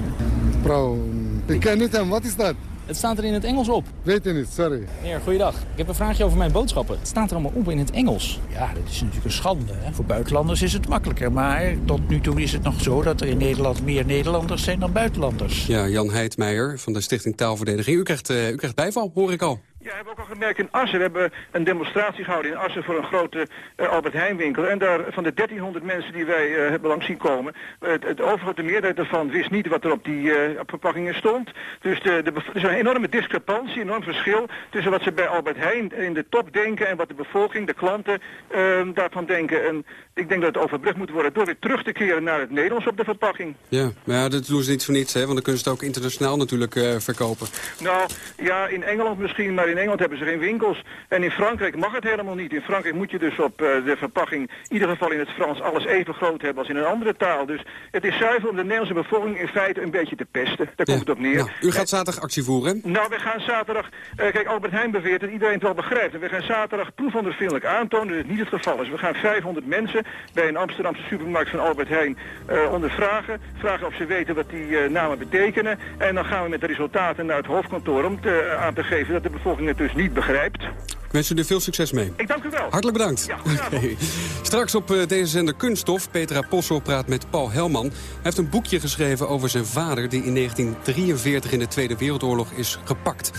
Bro, ik ken niet hem. Wat is dat? Het staat er in het Engels op. Weet je niet, sorry. Meneer, goeiedag. Ik heb een vraagje over mijn boodschappen. Het staat er allemaal op in het Engels. Ja, dat is natuurlijk een schande. Hè? Voor buitenlanders is het makkelijker. Maar tot nu toe is het nog zo dat er in Nederland meer Nederlanders zijn dan buitenlanders. Ja, Jan Heidmeijer van de Stichting Taalverdediging. U krijgt, uh, u krijgt bijval, hoor ik al. Ja, we hebben ook al gemerkt in Assen. We hebben een demonstratie gehouden in Assen voor een grote uh, Albert Heijn winkel. En daar van de 1300 mensen die wij uh, hebben langs zien komen, het, het overgrote meerderheid daarvan wist niet wat er op die verpakkingen stond. Dus de, de, er is een enorme discrepantie, enorm verschil tussen wat ze bij Albert Heijn in de top denken en wat de bevolking, de klanten ehm, daarvan denken. En ik denk dat het overbrugd moet worden door weer terug te keren naar het Nederlands op de verpakking. Ja, maar ja, dat doen ze niet voor niets, hè? want dan kunnen ze het ook internationaal natuurlijk verkopen. Nou, ja, in Engeland misschien, maar in Engeland hebben ze geen winkels. En in Frankrijk mag het helemaal niet. In Frankrijk moet je dus op uh, de verpakking, in ieder geval in het Frans, alles even groot hebben als in een andere taal. Dus het is zuiver om de Nederlandse bevolking in feite een beetje te pesten. Daar komt het op neer. Nou, u gaat zaterdag actie voeren? Nou, we gaan zaterdag... Uh, kijk, Albert Heijn beweert dat iedereen het wel begrijpt. En we gaan zaterdag proefondervindelijk aantonen dat het niet het geval is. We gaan 500 mensen bij een Amsterdamse supermarkt van Albert Heijn uh, ondervragen. Vragen of ze weten wat die namen betekenen. En dan gaan we met de resultaten naar het hoofdkantoor om te, aan te geven dat de bevolking het dus niet begrijpt. Ik wens u er veel succes mee. Ik dank u wel. Hartelijk bedankt. Ja, okay. Straks op uh, deze zender Kunststof. Petra Possel praat met Paul Helman. Hij heeft een boekje geschreven over zijn vader... die in 1943 in de Tweede Wereldoorlog is gepakt.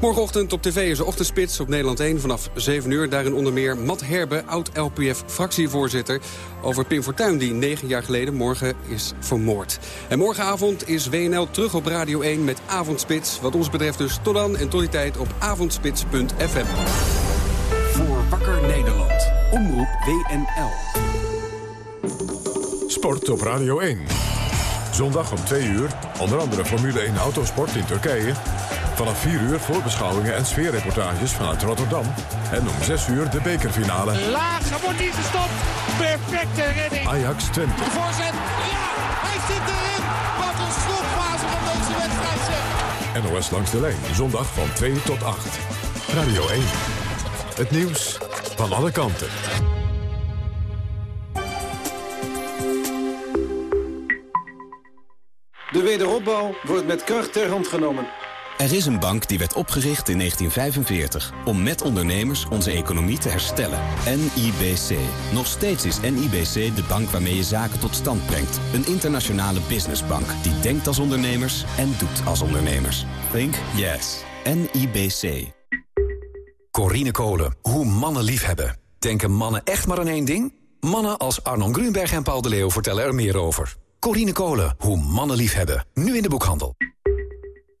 Morgenochtend op tv is de ochtendspits op Nederland 1 vanaf 7 uur. Daarin onder meer Matt Herbe, oud-LPF-fractievoorzitter... over Pim Fortuyn, die negen jaar geleden morgen is vermoord. En morgenavond is WNL terug op Radio 1 met Avondspits. Wat ons betreft dus tot dan en tot die tijd op avondspits.fm. Voor Wakker Nederland. Omroep WNL. Sport op Radio 1. Zondag om 2 uur, onder andere Formule 1 Autosport in Turkije... Vanaf 4 uur voorbeschouwingen en sfeerreportages vanuit Rotterdam. En om 6 uur de bekerfinale. Laag, wordt niet gestopt. Perfecte redding. Ajax 20. De voorzet. Ja, hij zit erin. Wat een slotfase van deze wedstrijd zeg. NOS langs de lijn, zondag van 2 tot 8. Radio 1. Het nieuws van alle kanten. De wederopbouw wordt met kracht ter hand genomen. Er is een bank die werd opgericht in 1945 om met ondernemers onze economie te herstellen. NIBC. Nog steeds is NIBC de bank waarmee je zaken tot stand brengt. Een internationale businessbank die denkt als ondernemers en doet als ondernemers. Think yes. NIBC. Corine Kolen. Hoe mannen lief hebben. Denken mannen echt maar aan één ding? Mannen als Arnon Grunberg en Paul de Leeuw vertellen er meer over. Corine Kolen. Hoe mannen lief hebben. Nu in de boekhandel.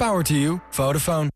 Power to you, Vodafone.